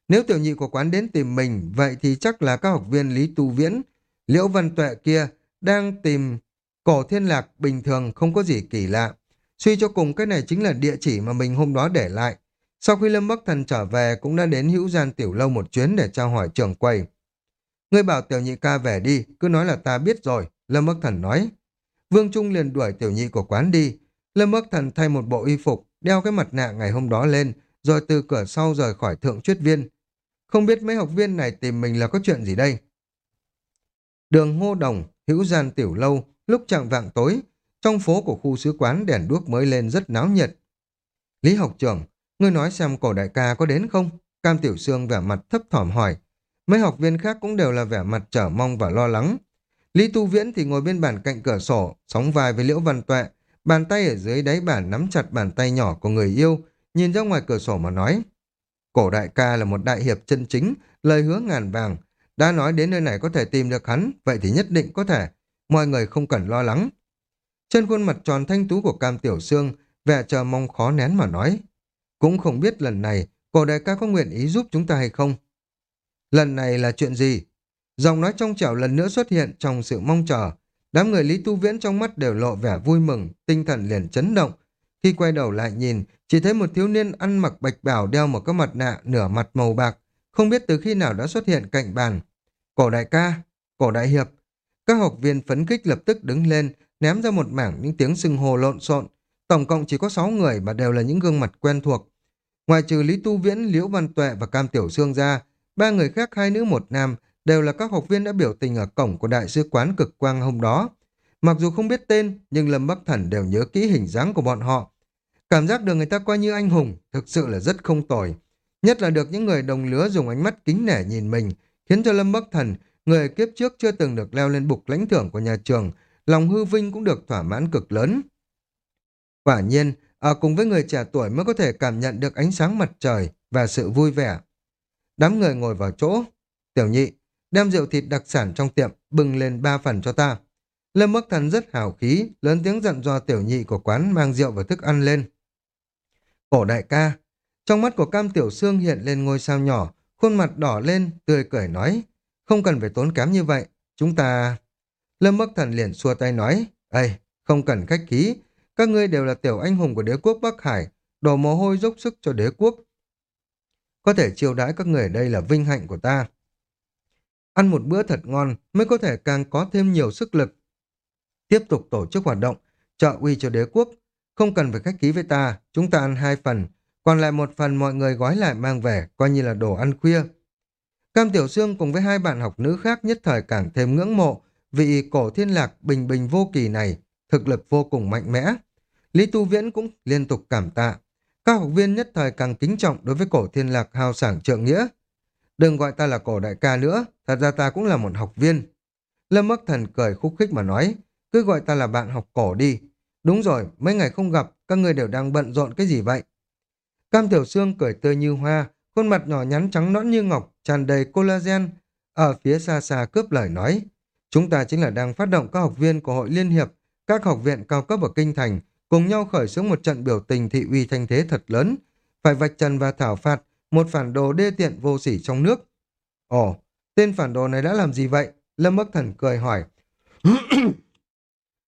Nếu tiểu nhị của quán đến tìm mình, vậy thì chắc là các học viên Lý Tu Viễn, Liễu Văn Tuệ kia đang tìm cổ thiên lạc bình thường không có gì kỳ lạ. Suy cho cùng cái này chính là địa chỉ mà mình hôm đó để lại. Sau khi Lâm Bắc Thần trở về cũng đã đến hữu gian tiểu lâu một chuyến để trao hỏi trưởng quầy. Ngươi bảo tiểu nhị ca về đi, cứ nói là ta biết rồi, Lâm Bắc Thần nói. Vương Trung liền đuổi tiểu nhị của quán đi. Lâm Bắc Thần thay một bộ y phục, đeo cái mặt nạ ngày hôm đó lên, rồi từ cửa sau rời khỏi thượng truyết viên. Không biết mấy học viên này tìm mình là có chuyện gì đây? Đường Ngô Đồng, hữu gian tiểu lâu, lúc chạng vạng tối, trong phố của khu sứ quán đèn đuốc mới lên rất náo nhiệt. Lý học trưởng, ngươi nói xem cổ đại ca có đến không? Cam Tiểu Sương vẻ mặt thấp thỏm hỏi. Mấy học viên khác cũng đều là vẻ mặt trở mong và lo lắng. Lý Tu Viễn thì ngồi bên bàn cạnh cửa sổ, sóng vai với Liễu Văn Tuệ, bàn tay ở dưới đáy bàn nắm chặt bàn tay nhỏ của người yêu, nhìn ra ngoài cửa sổ mà nói. Cổ đại ca là một đại hiệp chân chính, lời hứa ngàn vàng. Đã nói đến nơi này có thể tìm được hắn, vậy thì nhất định có thể. Mọi người không cần lo lắng. Trên khuôn mặt tròn thanh tú của Cam Tiểu Sương, vẻ chờ mong khó nén mà nói. Cũng không biết lần này, cổ đại ca có nguyện ý giúp chúng ta hay không? Lần này là chuyện gì? Dòng nói trong trẻo lần nữa xuất hiện trong sự mong chờ. Đám người Lý Tu Viễn trong mắt đều lộ vẻ vui mừng, tinh thần liền chấn động. Khi quay đầu lại nhìn, chỉ thấy một thiếu niên ăn mặc bạch bào đeo một cái mặt nạ nửa mặt màu bạc, không biết từ khi nào đã xuất hiện cạnh bàn. Cổ đại ca, cổ đại hiệp. Các học viên phấn kích lập tức đứng lên, ném ra một mảng những tiếng sưng hồ lộn xộn. Tổng cộng chỉ có 6 người mà đều là những gương mặt quen thuộc. Ngoài trừ Lý Tu Viễn, Liễu Văn Tuệ và Cam Tiểu Sương ra, ba người khác hai nữ một nam đều là các học viên đã biểu tình ở cổng của đại sứ quán cực quang hôm đó. Mặc dù không biết tên, nhưng Lâm Bắc Thần đều nhớ kỹ hình dáng của bọn họ. Cảm giác được người ta coi như anh hùng, thực sự là rất không tồi. Nhất là được những người đồng lứa dùng ánh mắt kính nể nhìn mình, khiến cho Lâm Bắc Thần, người kiếp trước chưa từng được leo lên bục lãnh thưởng của nhà trường, lòng hư vinh cũng được thỏa mãn cực lớn. Quả nhiên, ở cùng với người trẻ tuổi mới có thể cảm nhận được ánh sáng mặt trời và sự vui vẻ. Đám người ngồi vào chỗ. Tiểu nhị, đem rượu thịt đặc sản trong tiệm bưng lên ba phần cho ta. Lâm Bắc Thần rất hào khí, lớn tiếng dặn dò tiểu nhị của quán mang rượu và thức ăn lên. Cổ đại ca, trong mắt của cam tiểu xương hiện lên ngôi sao nhỏ, khuôn mặt đỏ lên, tươi cười nói, không cần phải tốn kém như vậy, chúng ta... Lâm Bắc Thần liền xua tay nói, Ây, không cần khách khí, các ngươi đều là tiểu anh hùng của đế quốc Bắc Hải, đổ mồ hôi dốc sức cho đế quốc. Có thể chiêu đãi các người ở đây là vinh hạnh của ta. Ăn một bữa thật ngon mới có thể càng có thêm nhiều sức lực. Tiếp tục tổ chức hoạt động, trợ uy cho đế quốc. Không cần phải khách ký với ta, chúng ta ăn hai phần, còn lại một phần mọi người gói lại mang về, coi như là đồ ăn khuya. Cam Tiểu Sương cùng với hai bạn học nữ khác nhất thời càng thêm ngưỡng mộ vị cổ thiên lạc bình bình vô kỳ này, thực lực vô cùng mạnh mẽ. Lý Tu Viễn cũng liên tục cảm tạ. Các học viên nhất thời càng kính trọng đối với cổ thiên lạc hào sảng trượng nghĩa. Đừng gọi ta là cổ đại ca nữa, thật ra ta cũng là một học viên. Lâm Bắc Thần cười khúc khích mà nói, cứ gọi ta là bạn học cổ đi. Đúng rồi, mấy ngày không gặp, các người đều đang bận rộn cái gì vậy? Cam Tiểu Sương cười tươi như hoa, khuôn mặt nhỏ nhắn trắng nõn như ngọc, tràn đầy collagen. Ở phía xa xa cướp lời nói, chúng ta chính là đang phát động các học viên của hội liên hiệp, các học viện cao cấp ở Kinh Thành, cùng nhau khởi xướng một trận biểu tình thị uy thanh thế thật lớn, phải vạch trần và thảo phạt một phản đồ đê tiện vô sỉ trong nước. Ồ, tên phản đồ này đã làm gì vậy? Lâm Bắc Thần cười hỏi. [COUGHS]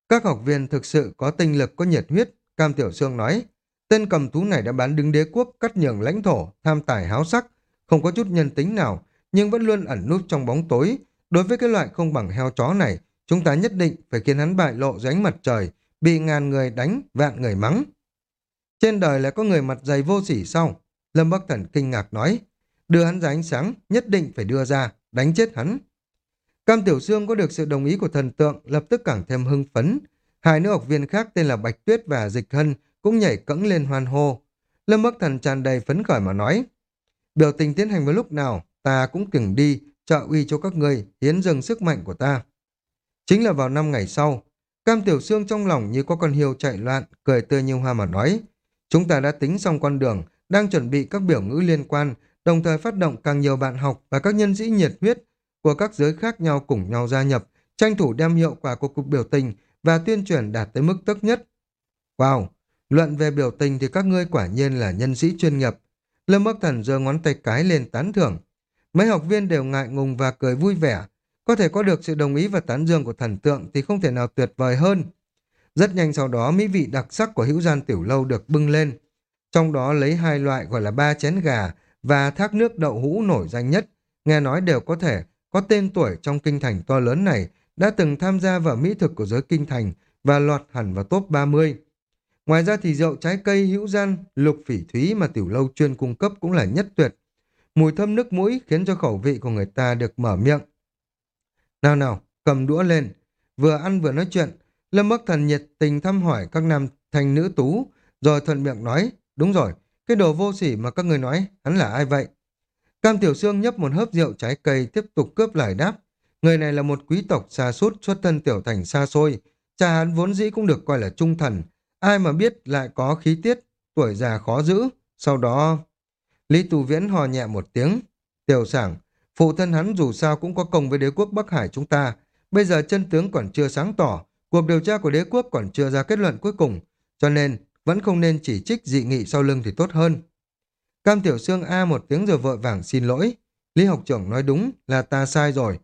Các học viên thực sự có tinh lực, có nhiệt huyết, Cam Tiểu Sương nói. Tên cầm thú này đã bán đứng đế quốc, cắt nhường lãnh thổ, tham tài háo sắc, không có chút nhân tính nào, nhưng vẫn luôn ẩn núp trong bóng tối. Đối với cái loại không bằng heo chó này, chúng ta nhất định phải khiến hắn bại lộ dưới ánh mặt trời, bị ngàn người đánh, vạn người mắng. Trên đời lại có người mặt dày vô sỉ sao? Lâm Bắc Thần kinh ngạc nói. Đưa hắn ra ánh sáng, nhất định phải đưa ra, đánh chết hắn. Cam Tiểu Sương có được sự đồng ý của thần tượng, lập tức càng thêm hưng phấn. Hai nữ học viên khác tên là Bạch Tuyết và Dịch Hân cũng nhảy cẫng lên hoan hô. Lâm Bắc Thần tràn đầy phấn khởi mà nói. Biểu tình tiến hành vào lúc nào, ta cũng từng đi, trợ uy cho các người, hiến dâng sức mạnh của ta. Chính là vào năm ngày sau, Cam Tiểu Sương trong lòng như có con hiêu chạy loạn, cười tươi như hoa mà nói. Chúng ta đã tính xong con đường, đang chuẩn bị các biểu ngữ liên quan, đồng thời phát động càng nhiều bạn học và các nhân sĩ nhiệt huyết của các giới khác nhau cùng nhau gia nhập, tranh thủ đem hiệu quả của cuộc biểu tình và tuyên truyền đạt tới mức tốt nhất. Wow! Luận về biểu tình thì các ngươi quả nhiên là nhân sĩ chuyên nghiệp. Lâm Bắc Thần giơ ngón tay cái lên tán thưởng. Mấy học viên đều ngại ngùng và cười vui vẻ. Có thể có được sự đồng ý và tán dương của thần tượng thì không thể nào tuyệt vời hơn. Rất nhanh sau đó mỹ vị đặc sắc của hữu gian tiểu lâu được bưng lên. Trong đó lấy hai loại gọi là ba chén gà và thác nước đậu hũ nổi danh nhất. Nghe nói đều có thể có tên tuổi trong kinh thành to lớn này đã từng tham gia vào mỹ thực của giới kinh thành và lọt hẳn vào top 30. Ngoài ra thì rượu trái cây hữu gian, lục phỉ thúy mà tiểu lâu chuyên cung cấp cũng là nhất tuyệt. Mùi thơm nước mũi khiến cho khẩu vị của người ta được mở miệng. Nào nào, cầm đũa lên. Vừa ăn vừa nói chuyện, Lâm Bắc Thần nhiệt tình thăm hỏi các nam thanh nữ tú, rồi thuận miệng nói, đúng rồi, cái đồ vô sỉ mà các người nói, hắn là ai vậy? Cam Tiểu Sương nhấp một hớp rượu trái cây tiếp tục cướp lời đáp. Người này là một quý tộc xa sút xuất thân tiểu thành xa xôi. Cha hắn vốn dĩ cũng được coi là trung thần. Ai mà biết lại có khí tiết, tuổi già khó giữ. Sau đó... Lý Tù Viễn hò nhẹ một tiếng. Tiểu sảng, phụ thân hắn dù sao cũng có công với đế quốc Bắc Hải chúng ta. Bây giờ chân tướng còn chưa sáng tỏ. Cuộc điều tra của đế quốc còn chưa ra kết luận cuối cùng. Cho nên, vẫn không nên chỉ trích dị nghị sau lưng thì tốt hơn. Cam Tiểu Sương A một tiếng rồi vội vàng xin lỗi. Lý học trưởng nói đúng là ta sai rồi.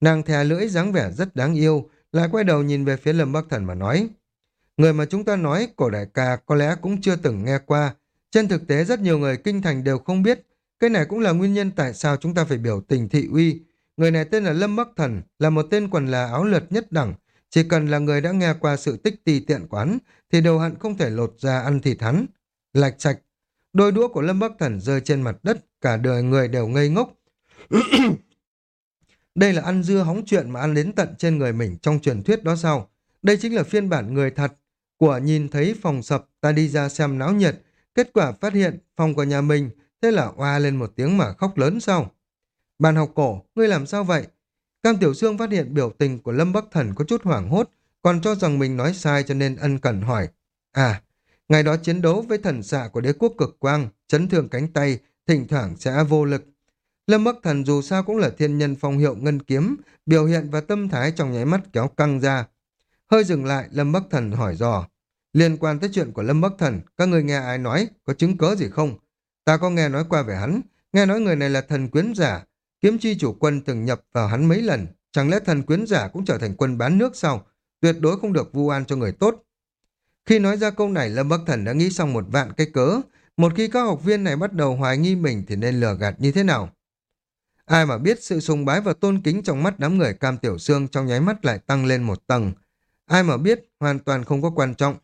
Nàng thè lưỡi dáng vẻ rất đáng yêu, lại quay đầu nhìn về phía Lâm Bắc Thần mà nói. Người mà chúng ta nói, cổ đại ca có lẽ cũng chưa từng nghe qua. Trên thực tế rất nhiều người kinh thành đều không biết. Cái này cũng là nguyên nhân tại sao chúng ta phải biểu tình thị uy. Người này tên là Lâm Bắc Thần, là một tên quần là áo lượt nhất đẳng. Chỉ cần là người đã nghe qua sự tích tì tiện quán, thì đầu hận không thể lột ra ăn thịt hắn. Lạch sạch, Đôi đũa của Lâm Bắc Thần rơi trên mặt đất, cả đời người đều ngây ngốc. [CLEARS THROAT] Đây là ăn dưa hóng chuyện mà ăn đến tận trên người mình trong truyền thuyết đó sao? Đây chính là phiên bản người thật của nhìn thấy phòng sập ta đi ra xem náo nhiệt, kết quả phát hiện phòng của nhà mình, thế là oa lên một tiếng mà khóc lớn sao? Bàn học cổ, ngươi làm sao vậy? Cam Tiểu Sương phát hiện biểu tình của Lâm Bắc Thần có chút hoảng hốt, còn cho rằng mình nói sai cho nên ân cần hỏi. À, Ngày đó chiến đấu với thần xạ của đế quốc cực quang, chấn thương cánh tay, thỉnh thoảng sẽ vô lực. Lâm Bắc Thần dù sao cũng là thiên nhân phong hiệu ngân kiếm, biểu hiện và tâm thái trong nháy mắt kéo căng ra. Hơi dừng lại, Lâm Bắc Thần hỏi dò. Liên quan tới chuyện của Lâm Bắc Thần, các người nghe ai nói, có chứng cớ gì không? Ta có nghe nói qua về hắn, nghe nói người này là thần quyến giả. Kiếm chi chủ quân từng nhập vào hắn mấy lần, chẳng lẽ thần quyến giả cũng trở thành quân bán nước sao? Tuyệt đối không được vu an cho người tốt. Khi nói ra câu này, Lâm Bắc Thần đã nghĩ xong một vạn cái cớ. Một khi các học viên này bắt đầu hoài nghi mình thì nên lừa gạt như thế nào? Ai mà biết sự sùng bái và tôn kính trong mắt đám người cam tiểu xương trong nháy mắt lại tăng lên một tầng. Ai mà biết hoàn toàn không có quan trọng.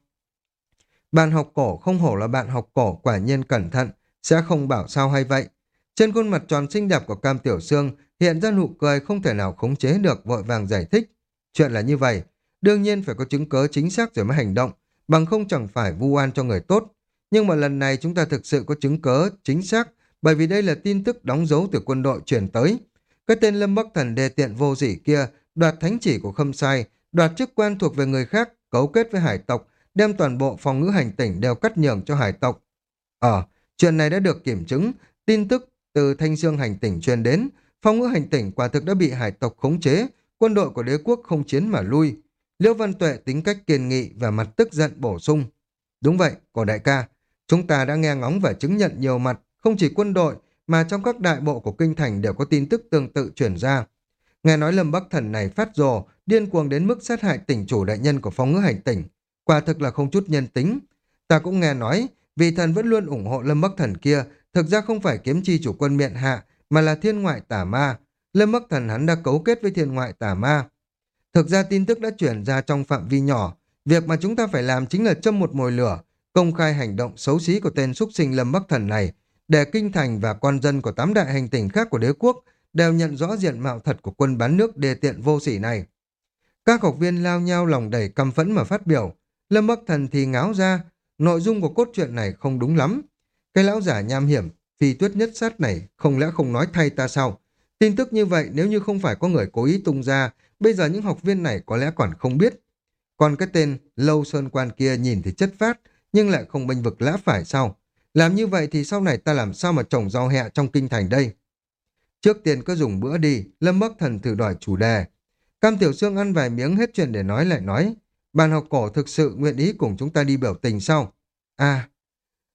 Bạn học cổ không hổ là bạn học cổ quả nhiên cẩn thận, sẽ không bảo sao hay vậy. Trên khuôn mặt tròn xinh đẹp của Cam Tiểu Sương hiện ra nụ cười không thể nào khống chế được vội vàng giải thích. Chuyện là như vậy, đương nhiên phải có chứng cớ chính xác rồi mới hành động, bằng không chẳng phải vu oan cho người tốt. Nhưng mà lần này chúng ta thực sự có chứng cớ chính xác, bởi vì đây là tin tức đóng dấu từ quân đội truyền tới. Cái tên Lâm Bắc Thần đề tiện vô dĩ kia đoạt thánh chỉ của Khâm Sai, đoạt chức quan thuộc về người khác, cấu kết với hải tộc, đem toàn bộ phòng ngữ hành tỉnh đều cắt nhường cho hải tộc. Ờ, chuyện này đã được kiểm chứng, tin tức từ Thanh Dương hành tỉnh truyền đến, phòng ngữ hành tỉnh quả thực đã bị hải tộc khống chế, quân đội của đế quốc không chiến mà lui. Liễu Văn Tuệ tính cách kiên nghị và mặt tức giận bổ sung. Đúng vậy, cổ đại ca, chúng ta đã nghe ngóng và chứng nhận nhiều mặt, không chỉ quân đội, mà trong các đại bộ của kinh thành đều có tin tức tương tự chuyển ra. Nghe nói Lâm Bắc Thần này phát rồ, điên cuồng đến mức sát hại tỉnh chủ đại nhân của phong ngữ hành tỉnh. Quả thực là không chút nhân tính. Ta cũng nghe nói, vì thần vẫn luôn ủng hộ Lâm Bắc Thần kia, thực ra không phải kiếm chi chủ quân miện hạ, mà là thiên ngoại tả ma. Lâm Bắc Thần hắn đã cấu kết với thiên ngoại tả ma. Thực ra tin tức đã chuyển ra trong phạm vi nhỏ. Việc mà chúng ta phải làm chính là châm một mồi lửa, công khai hành động xấu xí của tên súc sinh Lâm Bắc Thần này, để kinh thành và con dân của tám đại hành tỉnh khác của đế quốc đều nhận rõ diện mạo thật của quân bán nước đề tiện vô sỉ này. Các học viên lao nhau lòng đầy căm phẫn mà phát biểu. Lâm Bắc Thần thì ngáo ra, nội dung của cốt truyện này không đúng lắm. Cái lão giả nham hiểm, phi tuyết nhất sát này không lẽ không nói thay ta sao? Tin tức như vậy nếu như không phải có người cố ý tung ra, bây giờ những học viên này có lẽ còn không biết. Còn cái tên Lâu Sơn Quan kia nhìn thì chất phát, nhưng lại không bênh vực lã phải sao? Làm như vậy thì sau này ta làm sao mà trồng rau hẹ trong kinh thành đây? Trước tiên cứ dùng bữa đi, Lâm Bắc Thần thử đòi chủ đề. Cam Tiểu Sương ăn vài miếng hết chuyện để nói lại nói. Bàn học cổ thực sự nguyện ý cùng chúng ta đi biểu tình sau. À,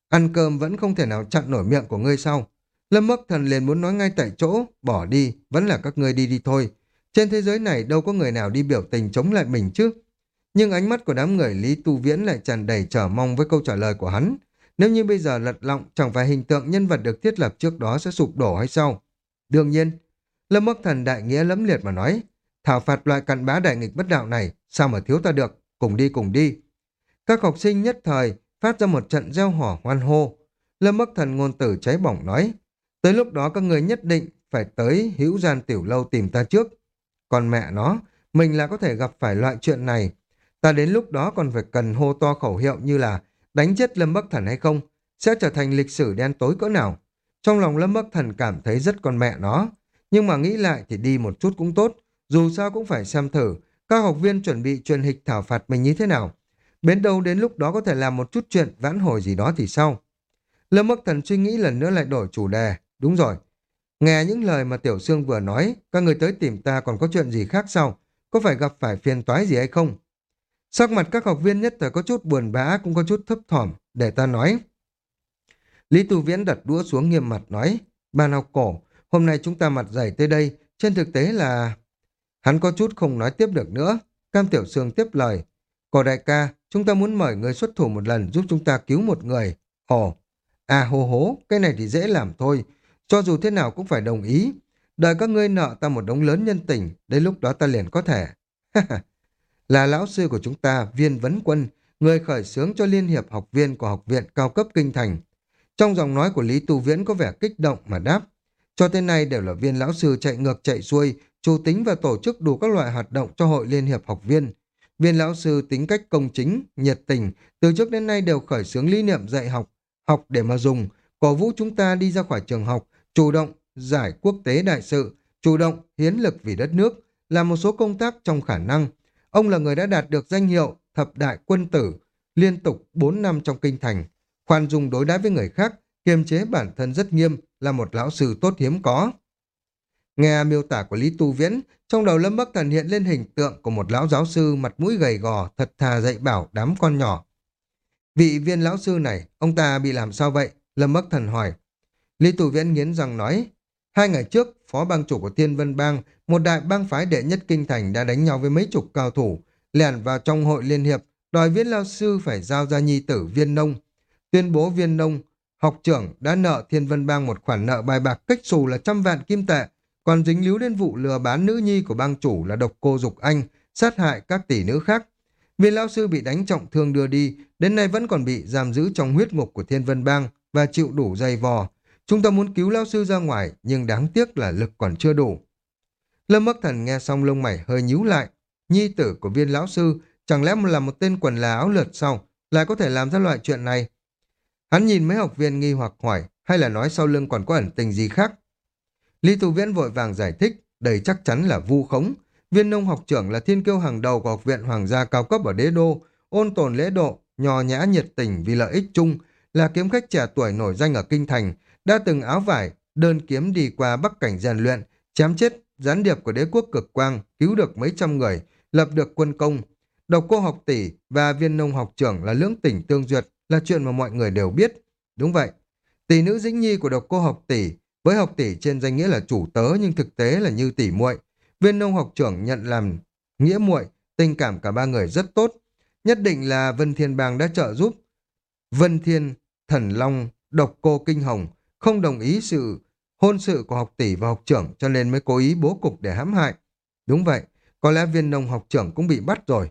ăn cơm vẫn không thể nào chặn nổi miệng của ngươi sau. Lâm Bắc Thần liền muốn nói ngay tại chỗ, bỏ đi, vẫn là các ngươi đi đi thôi. Trên thế giới này đâu có người nào đi biểu tình chống lại mình chứ. Nhưng ánh mắt của đám người Lý Tu Viễn lại tràn đầy chờ mong với câu trả lời của hắn. Nếu như bây giờ lật lọng, chẳng phải hình tượng nhân vật được thiết lập trước đó sẽ sụp đổ hay sao? Đương nhiên, Lâm Bắc Thần đại nghĩa lẫm liệt mà nói, thảo phạt loại cặn bá đại nghịch bất đạo này, sao mà thiếu ta được, cùng đi cùng đi. Các học sinh nhất thời phát ra một trận gieo hò hoan hô. Lâm Bắc Thần ngôn tử cháy bỏng nói, tới lúc đó các người nhất định phải tới hữu gian tiểu lâu tìm ta trước. Còn mẹ nó, mình là có thể gặp phải loại chuyện này. Ta đến lúc đó còn phải cần hô to khẩu hiệu như là đánh chết Lâm Bắc Thần hay không, sẽ trở thành lịch sử đen tối cỡ nào. Trong lòng Lâm Bắc Thần cảm thấy rất con mẹ nó, nhưng mà nghĩ lại thì đi một chút cũng tốt, dù sao cũng phải xem thử các học viên chuẩn bị truyền hịch thảo phạt mình như thế nào. Đến đâu đến lúc đó có thể làm một chút chuyện vãn hồi gì đó thì sau. Lâm Bắc Thần suy nghĩ lần nữa lại đổi chủ đề. Đúng rồi. Nghe những lời mà Tiểu Sương vừa nói, các người tới tìm ta còn có chuyện gì khác sao? Có phải gặp phải phiền toái gì hay không? Sắc mặt các học viên nhất thời có chút buồn bã cũng có chút thấp thỏm, để ta nói. Lý Tu Viễn đặt đũa xuống nghiêm mặt nói, ban học cổ, hôm nay chúng ta mặt dày tới đây, trên thực tế là... Hắn có chút không nói tiếp được nữa. Cam Tiểu Sương tiếp lời, cổ đại ca, chúng ta muốn mời người xuất thủ một lần giúp chúng ta cứu một người. Ồ, à hô hố, cái này thì dễ làm thôi, cho dù thế nào cũng phải đồng ý. Đợi các ngươi nợ ta một đống lớn nhân tình, đến lúc đó ta liền có thể. [LAUGHS] là lão sư của chúng ta, viên vấn quân, người khởi xướng cho Liên hiệp học viên của học viện cao cấp kinh thành. Trong giọng nói của Lý Tu Viễn có vẻ kích động mà đáp. Cho tới nay đều là viên lão sư chạy ngược chạy xuôi, chủ tính và tổ chức đủ các loại hoạt động cho hội Liên hiệp học viên. Viên lão sư tính cách công chính, nhiệt tình, từ trước đến nay đều khởi xướng lý niệm dạy học, học để mà dùng, cổ vũ chúng ta đi ra khỏi trường học, chủ động giải quốc tế đại sự, chủ động hiến lực vì đất nước, làm một số công tác trong khả năng. Ông là người đã đạt được danh hiệu thập đại quân tử, liên tục 4 năm trong kinh thành, khoan dung đối đãi với người khác, kiềm chế bản thân rất nghiêm, là một lão sư tốt hiếm có. Nghe miêu tả của Lý Tu Viễn, trong đầu Lâm Bắc Thần hiện lên hình tượng của một lão giáo sư mặt mũi gầy gò, thật thà dạy bảo đám con nhỏ. Vị viên lão sư này, ông ta bị làm sao vậy? Lâm Bắc Thần hỏi. Lý Tù Viễn nghiến rằng nói, hai ngày trước, phó bang chủ của Thiên Vân Bang, một đại bang phái đệ nhất kinh thành đã đánh nhau với mấy chục cao thủ, lẻn vào trong hội liên hiệp, đòi viên lão sư phải giao ra nhi tử viên nông. Tuyên bố viên nông, học trưởng đã nợ Thiên Vân Bang một khoản nợ bài bạc cách xù là trăm vạn kim tệ, còn dính líu đến vụ lừa bán nữ nhi của bang chủ là độc cô Dục Anh, sát hại các tỷ nữ khác. Viên lão sư bị đánh trọng thương đưa đi, đến nay vẫn còn bị giam giữ trong huyết ngục của Thiên Vân Bang và chịu đủ dày vò. Chúng ta muốn cứu lão sư ra ngoài, nhưng đáng tiếc là lực còn chưa đủ. Lâm Bắc Thần nghe xong lông mày hơi nhíu lại. Nhi tử của viên lão sư chẳng lẽ là một tên quần là áo lượt sau, lại có thể làm ra loại chuyện này. Hắn nhìn mấy học viên nghi hoặc hỏi, hay là nói sau lưng còn có ẩn tình gì khác. Lý tù Viễn vội vàng giải thích, đầy chắc chắn là vu khống. Viên nông học trưởng là thiên kiêu hàng đầu của học viện hoàng gia cao cấp ở đế đô, ôn tồn lễ độ, nhò nhã nhiệt tình vì lợi ích chung, là kiếm khách trẻ tuổi nổi danh ở kinh thành, đã từng áo vải, đơn kiếm đi qua bắc cảnh rèn luyện, chém chết gián điệp của đế quốc cực quang, cứu được mấy trăm người, lập được quân công. Độc cô học tỷ và viên nông học trưởng là lưỡng tỉnh tương duyệt, là chuyện mà mọi người đều biết. Đúng vậy, tỷ nữ dĩnh nhi của độc cô học tỷ, với học tỷ trên danh nghĩa là chủ tớ nhưng thực tế là như tỷ muội. Viên nông học trưởng nhận làm nghĩa muội, tình cảm cả ba người rất tốt. Nhất định là Vân Thiên Bang đã trợ giúp. Vân Thiên, Thần Long, Độc Cô Kinh Hồng không đồng ý sự hôn sự của học tỷ và học trưởng cho nên mới cố ý bố cục để hãm hại. Đúng vậy, có lẽ viên nông học trưởng cũng bị bắt rồi.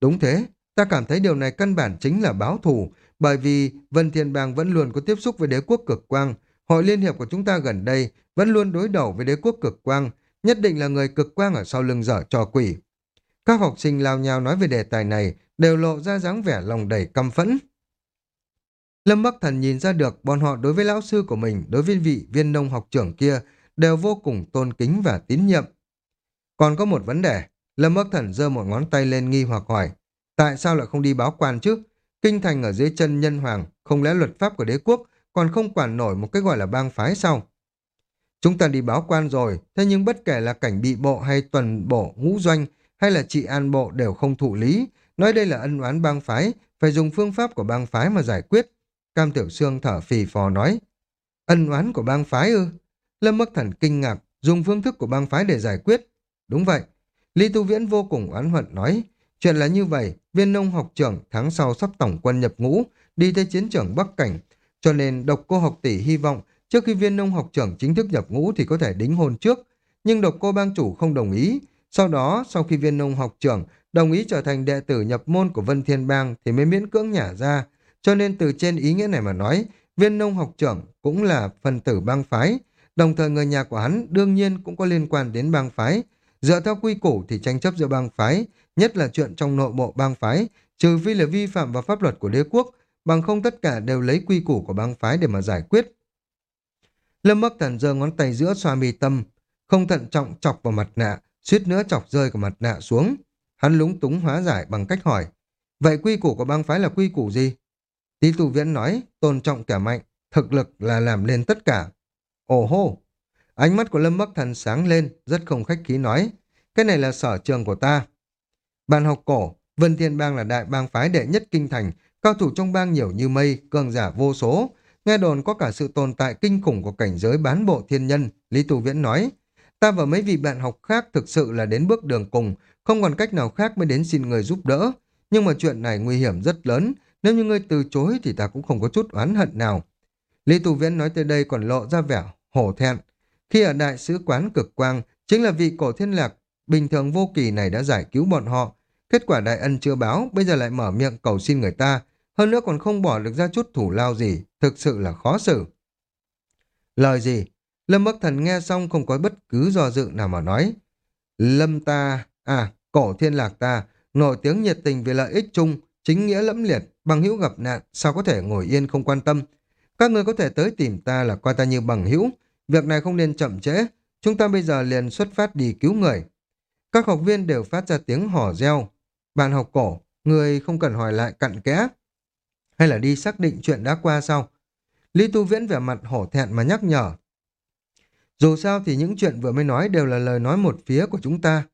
Đúng thế, ta cảm thấy điều này căn bản chính là báo thù, bởi vì Vân Thiên Bang vẫn luôn có tiếp xúc với đế quốc cực quang. Hội liên hiệp của chúng ta gần đây vẫn luôn đối đầu với đế quốc cực quang, nhất định là người cực quang ở sau lưng dở trò quỷ. Các học sinh lao nhào nói về đề tài này đều lộ ra dáng vẻ lòng đầy căm phẫn. Lâm Bắc Thần nhìn ra được bọn họ đối với lão sư của mình, đối với vị viên nông học trưởng kia, đều vô cùng tôn kính và tín nhiệm. Còn có một vấn đề, Lâm Bắc Thần giơ một ngón tay lên nghi hoặc hỏi, tại sao lại không đi báo quan chứ? Kinh thành ở dưới chân nhân hoàng, không lẽ luật pháp của đế quốc còn không quản nổi một cái gọi là bang phái sao? Chúng ta đi báo quan rồi, thế nhưng bất kể là cảnh bị bộ hay tuần bộ ngũ doanh hay là trị an bộ đều không thụ lý, nói đây là ân oán bang phái, phải dùng phương pháp của bang phái mà giải quyết. Cam Tiểu Sương thở phì phò nói. Ân oán của bang phái ư? Lâm Bắc Thần kinh ngạc, dùng phương thức của bang phái để giải quyết. Đúng vậy. Lý Tu Viễn vô cùng oán hận nói. Chuyện là như vậy, viên nông học trưởng tháng sau sắp tổng quân nhập ngũ, đi tới chiến trường Bắc Cảnh. Cho nên độc cô học tỷ hy vọng trước khi viên nông học trưởng chính thức nhập ngũ thì có thể đính hôn trước. Nhưng độc cô bang chủ không đồng ý. Sau đó, sau khi viên nông học trưởng đồng ý trở thành đệ tử nhập môn của Vân Thiên Bang thì mới miễn cưỡng nhả ra, cho nên từ trên ý nghĩa này mà nói, viên nông học trưởng cũng là phần tử bang phái, đồng thời người nhà của hắn đương nhiên cũng có liên quan đến bang phái. Dựa theo quy củ thì tranh chấp giữa bang phái, nhất là chuyện trong nội bộ bang phái, trừ phi là vi phạm vào pháp luật của đế quốc, bằng không tất cả đều lấy quy củ của bang phái để mà giải quyết. Lâm Bắc Thần giơ ngón tay giữa xoa mi tâm, không thận trọng chọc vào mặt nạ, suýt nữa chọc rơi cả mặt nạ xuống. Hắn lúng túng hóa giải bằng cách hỏi, vậy quy củ của bang phái là quy củ gì? Lý Tu Viễn nói, tôn trọng kẻ mạnh, thực lực là làm lên tất cả. Ồ hô! Ánh mắt của Lâm Bắc Thần sáng lên, rất không khách khí nói, cái này là sở trường của ta. Bàn học cổ, Vân Thiên Bang là đại bang phái đệ nhất kinh thành, cao thủ trong bang nhiều như mây, cường giả vô số. Nghe đồn có cả sự tồn tại kinh khủng của cảnh giới bán bộ thiên nhân, Lý Tù Viễn nói. Ta và mấy vị bạn học khác thực sự là đến bước đường cùng, không còn cách nào khác mới đến xin người giúp đỡ. Nhưng mà chuyện này nguy hiểm rất lớn, nếu như ngươi từ chối thì ta cũng không có chút oán hận nào. Lý Tu Viễn nói tới đây còn lộ ra vẻ hổ thẹn. Khi ở đại sứ quán cực quang, chính là vị cổ thiên lạc bình thường vô kỳ này đã giải cứu bọn họ. Kết quả đại ân chưa báo, bây giờ lại mở miệng cầu xin người ta. Hơn nữa còn không bỏ được ra chút thủ lao gì, thực sự là khó xử. Lời gì? Lâm Bắc Thần nghe xong không có bất cứ do dự nào mà nói. Lâm ta, à, cổ thiên lạc ta, nổi tiếng nhiệt tình vì lợi ích chung, chính nghĩa lẫm liệt, bằng hữu gặp nạn, sao có thể ngồi yên không quan tâm. Các người có thể tới tìm ta là coi ta như bằng hữu, việc này không nên chậm trễ, chúng ta bây giờ liền xuất phát đi cứu người. Các học viên đều phát ra tiếng hò reo. Bạn học cổ, người không cần hỏi lại cặn kẽ. Hay là đi xác định chuyện đã qua sau. Lý Tu Viễn vẻ mặt hổ thẹn mà nhắc nhở. Dù sao thì những chuyện vừa mới nói đều là lời nói một phía của chúng ta.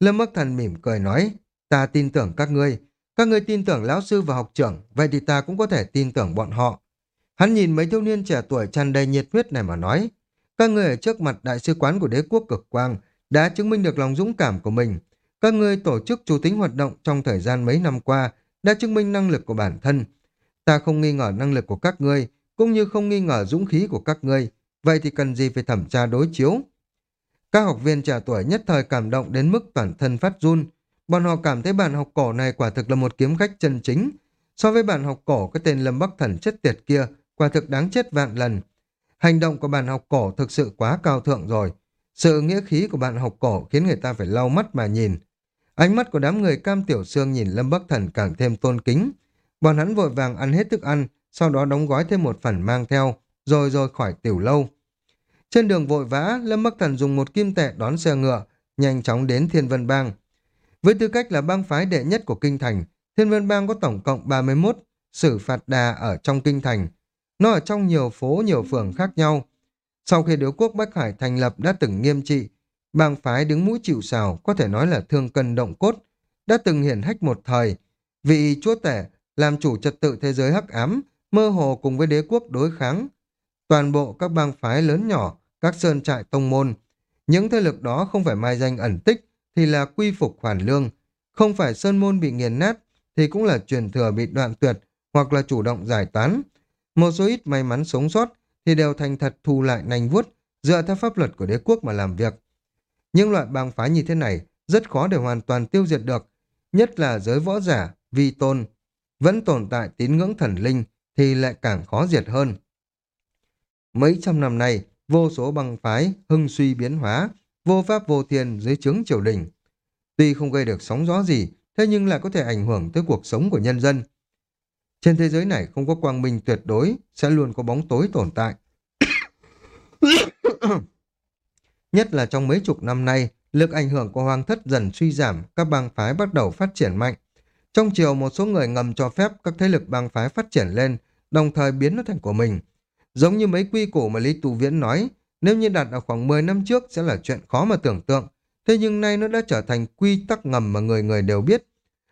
Lâm Bắc Thần mỉm cười nói, ta tin tưởng các ngươi, các người tin tưởng lão sư và học trưởng, vậy thì ta cũng có thể tin tưởng bọn họ. Hắn nhìn mấy thiếu niên trẻ tuổi tràn đầy nhiệt huyết này mà nói, các người ở trước mặt đại sứ quán của đế quốc cực quang đã chứng minh được lòng dũng cảm của mình. Các người tổ chức chủ tính hoạt động trong thời gian mấy năm qua đã chứng minh năng lực của bản thân. Ta không nghi ngờ năng lực của các ngươi, cũng như không nghi ngờ dũng khí của các ngươi. Vậy thì cần gì phải thẩm tra đối chiếu? Các học viên trẻ tuổi nhất thời cảm động đến mức toàn thân phát run, Bọn họ cảm thấy bản học cổ này quả thực là một kiếm khách chân chính. So với bản học cổ cái tên Lâm Bắc Thần chết tiệt kia, quả thực đáng chết vạn lần. Hành động của bạn học cổ thực sự quá cao thượng rồi. Sự nghĩa khí của bạn học cổ khiến người ta phải lau mắt mà nhìn. Ánh mắt của đám người cam tiểu xương nhìn Lâm Bắc Thần càng thêm tôn kính. Bọn hắn vội vàng ăn hết thức ăn, sau đó đóng gói thêm một phần mang theo, rồi rồi khỏi tiểu lâu. Trên đường vội vã, Lâm Bắc Thần dùng một kim tệ đón xe ngựa, nhanh chóng đến Thiên Vân Bang. Với tư cách là bang phái đệ nhất của Kinh Thành, Thiên Vân Bang có tổng cộng 31 xử phạt đà ở trong Kinh Thành. Nó ở trong nhiều phố, nhiều phường khác nhau. Sau khi đế quốc Bắc Hải thành lập đã từng nghiêm trị, bang phái đứng mũi chịu sào có thể nói là thương cân động cốt, đã từng hiển hách một thời. Vị chúa tể làm chủ trật tự thế giới hắc ám, mơ hồ cùng với đế quốc đối kháng. Toàn bộ các bang phái lớn nhỏ, các sơn trại tông môn, những thế lực đó không phải mai danh ẩn tích, thì là quy phục hoàn lương. Không phải sơn môn bị nghiền nát, thì cũng là truyền thừa bị đoạn tuyệt, hoặc là chủ động giải tán. Một số ít may mắn sống sót, thì đều thành thật thu lại nành vuốt, dựa theo pháp luật của đế quốc mà làm việc. Những loại bang phái như thế này rất khó để hoàn toàn tiêu diệt được, nhất là giới võ giả, vi tôn, vẫn tồn tại tín ngưỡng thần linh thì lại càng khó diệt hơn. Mấy trăm năm nay, vô số băng phái, hưng suy biến hóa, vô pháp vô thiên dưới trướng triều đình. Tuy không gây được sóng gió gì, thế nhưng lại có thể ảnh hưởng tới cuộc sống của nhân dân. Trên thế giới này không có quang minh tuyệt đối, sẽ luôn có bóng tối tồn tại. [COUGHS] Nhất là trong mấy chục năm nay, lực ảnh hưởng của hoàng thất dần suy giảm, các bang phái bắt đầu phát triển mạnh. Trong chiều một số người ngầm cho phép các thế lực bang phái phát triển lên, đồng thời biến nó thành của mình. Giống như mấy quy củ mà Lý Tu Viễn nói, nếu như đặt ở khoảng 10 năm trước sẽ là chuyện khó mà tưởng tượng, thế nhưng nay nó đã trở thành quy tắc ngầm mà người người đều biết.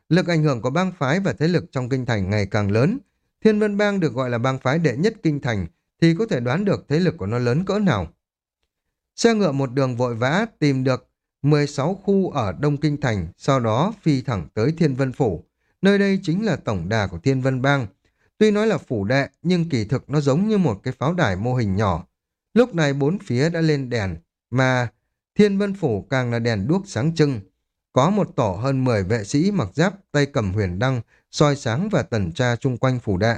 Lực ảnh hưởng của bang phái và thế lực trong kinh thành ngày càng lớn. Thiên Vân Bang được gọi là bang phái đệ nhất kinh thành, thì có thể đoán được thế lực của nó lớn cỡ nào. Xe ngựa một đường vội vã tìm được 16 khu ở Đông Kinh Thành, sau đó phi thẳng tới Thiên Vân Phủ. Nơi đây chính là tổng đà của Thiên Vân Bang. Tuy nói là phủ đệ, nhưng kỳ thực nó giống như một cái pháo đài mô hình nhỏ. Lúc này bốn phía đã lên đèn, mà Thiên Vân Phủ càng là đèn đuốc sáng trưng. Có một tổ hơn 10 vệ sĩ mặc giáp, tay cầm huyền đăng, soi sáng và tần tra chung quanh phủ đệ.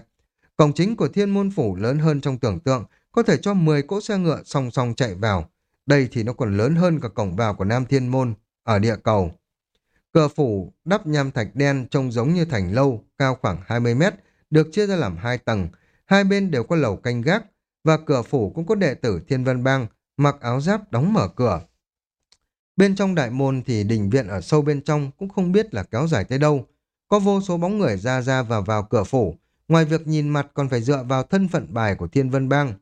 Cổng chính của Thiên Môn Phủ lớn hơn trong tưởng tượng, có thể cho 10 cỗ xe ngựa song song chạy vào. Đây thì nó còn lớn hơn cả cổng vào của Nam Thiên Môn, ở địa cầu. Cửa phủ đắp nham thạch đen trông giống như thành lâu, cao khoảng 20 mét, được chia ra làm hai tầng. Hai bên đều có lầu canh gác, và cửa phủ cũng có đệ tử Thiên Vân Bang, mặc áo giáp đóng mở cửa. Bên trong đại môn thì đình viện ở sâu bên trong cũng không biết là kéo dài tới đâu. Có vô số bóng người ra ra và vào cửa phủ, ngoài việc nhìn mặt còn phải dựa vào thân phận bài của Thiên Vân Bang.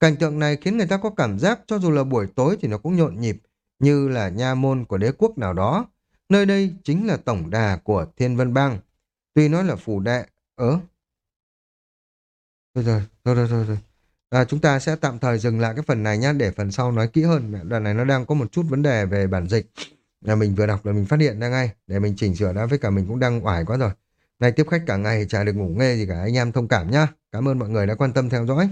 Cảnh tượng này khiến người ta có cảm giác cho dù là buổi tối thì nó cũng nhộn nhịp, như là nha môn của đế quốc nào đó. Nơi đây chính là tổng đà của Thiên Vân Bang. Tuy nói là phủ đệ, ớ. Thôi rồi, thôi rồi, thôi rồi. À, chúng ta sẽ tạm thời dừng lại cái phần này nhé để phần sau nói kỹ hơn. Đoạn này nó đang có một chút vấn đề về bản dịch. Là mình vừa đọc là mình phát hiện ra ngay, để mình chỉnh sửa đã, với cả mình cũng đang oải quá rồi. Nay tiếp khách cả ngày chả được ngủ nghe gì cả, anh em thông cảm nhá. Cảm ơn mọi người đã quan tâm theo dõi.